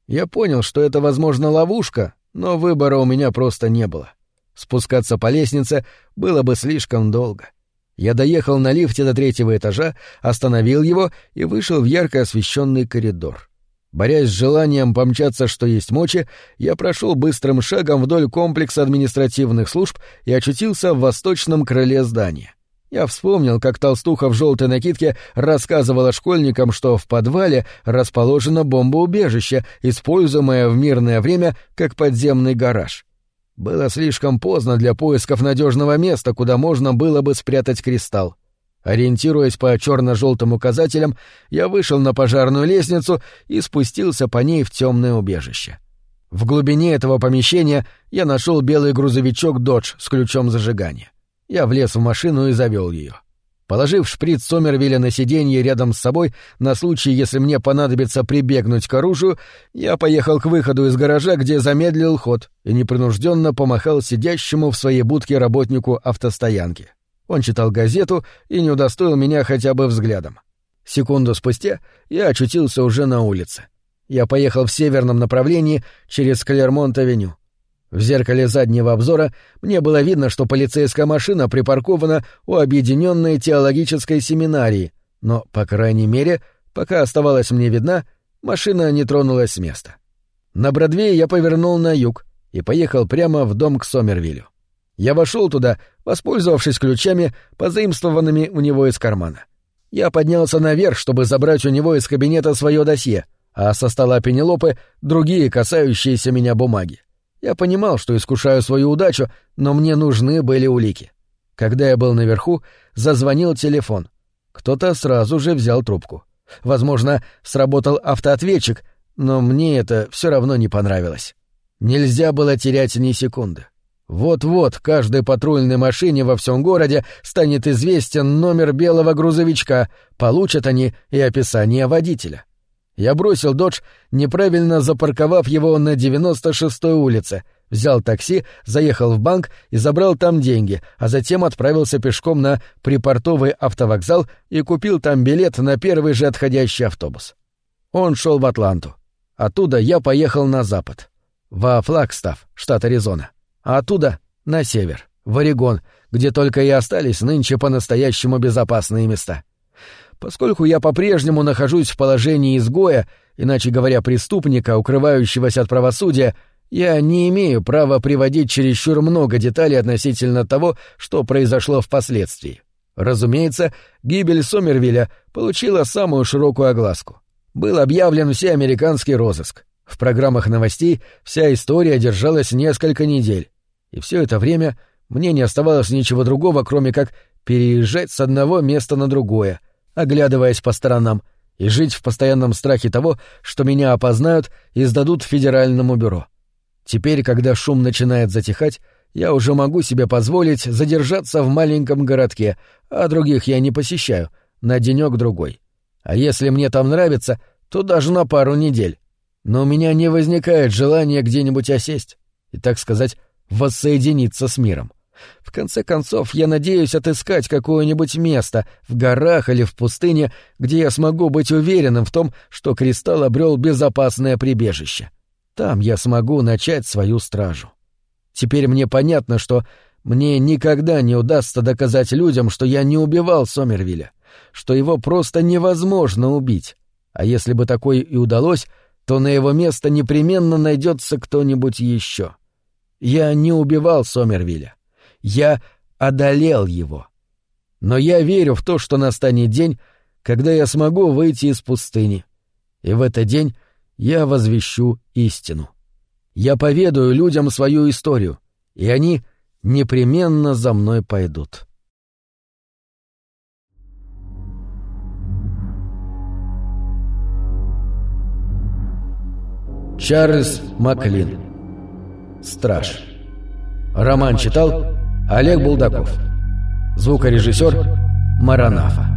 S1: Я понял, что это, возможно, ловушка, но выбора у меня просто не было. Спускаться по лестнице было бы слишком долго. Я доехал на лифте до третьего этажа, остановил его и вышел в ярко освещенный коридор. Борясь с желанием помчаться, что есть мочи, я прошел быстрым шагом вдоль комплекса административных служб и очутился в восточном крыле здания. Я вспомнил, как толстуха в желтой накидке рассказывала школьникам, что в подвале расположено бомбоубежище, используемое в мирное время как подземный гараж. Было слишком поздно для поисков надежного места, куда можно было бы спрятать кристалл. Ориентируясь по черно-желтым указателям, я вышел на пожарную лестницу и спустился по ней в темное убежище. В глубине этого помещения я нашел белый грузовичок «Додж» с ключом зажигания. Я влез в машину и завел ее. Положив шприц Сомервилля на сиденье рядом с собой, на случай, если мне понадобится прибегнуть к оружию, я поехал к выходу из гаража, где замедлил ход и непринужденно помахал сидящему в своей будке работнику автостоянки. Он читал газету и не удостоил меня хотя бы взглядом. Секунду спустя я очутился уже на улице. Я поехал в северном направлении через Клермонт-авеню. В зеркале заднего обзора мне было видно, что полицейская машина припаркована у объединенной теологической семинарии, но, по крайней мере, пока оставалась мне видна, машина не тронулась с места. На Бродвее я повернул на юг и поехал прямо в дом к Сомервиллю. Я вошел туда, воспользовавшись ключами, позаимствованными у него из кармана. Я поднялся наверх, чтобы забрать у него из кабинета свое досье, а со стола Пенелопы другие касающиеся меня бумаги. Я понимал, что искушаю свою удачу, но мне нужны были улики. Когда я был наверху, зазвонил телефон. Кто-то сразу же взял трубку. Возможно, сработал автоответчик, но мне это все равно не понравилось. Нельзя было терять ни секунды. Вот-вот каждой патрульной машине во всем городе станет известен номер белого грузовичка, получат они и описание водителя. Я бросил «Додж», неправильно запарковав его на 96-й улице, взял такси, заехал в банк и забрал там деньги, а затем отправился пешком на припортовый автовокзал и купил там билет на первый же отходящий автобус. Он шел в Атланту. Оттуда я поехал на запад, во Флагстав, штат Аризона а оттуда — на север, в Орегон, где только и остались нынче по-настоящему безопасные места. Поскольку я по-прежнему нахожусь в положении изгоя, иначе говоря, преступника, укрывающегося от правосудия, я не имею права приводить чересчур много деталей относительно того, что произошло впоследствии. Разумеется, гибель Сомервилля получила самую широкую огласку. Был объявлен всеамериканский розыск. В программах новостей вся история держалась несколько недель. И все это время мне не оставалось ничего другого, кроме как переезжать с одного места на другое, оглядываясь по сторонам, и жить в постоянном страхе того, что меня опознают и сдадут федеральному бюро. Теперь, когда шум начинает затихать, я уже могу себе позволить задержаться в маленьком городке, а других я не посещаю, на денек-другой. А если мне там нравится, то даже на пару недель. Но у меня не возникает желания где-нибудь осесть и, так сказать, воссоединиться с миром. В конце концов, я надеюсь отыскать какое-нибудь место, в горах или в пустыне, где я смогу быть уверенным в том, что кристалл обрел безопасное прибежище. Там я смогу начать свою стражу. Теперь мне понятно, что мне никогда не удастся доказать людям, что я не убивал Сомервилля, что его просто невозможно убить. А если бы такое и удалось, то на его место непременно найдется кто-нибудь еще. — я не убивал Сомервилля. Я одолел его. Но я верю в то, что настанет день, когда я смогу выйти из пустыни. И в этот день я возвещу истину. Я поведаю людям свою историю, и они непременно за мной пойдут. Чарльз Маклин Страж. Роман читал Олег Булдаков. Звукорежиссер Маранафа.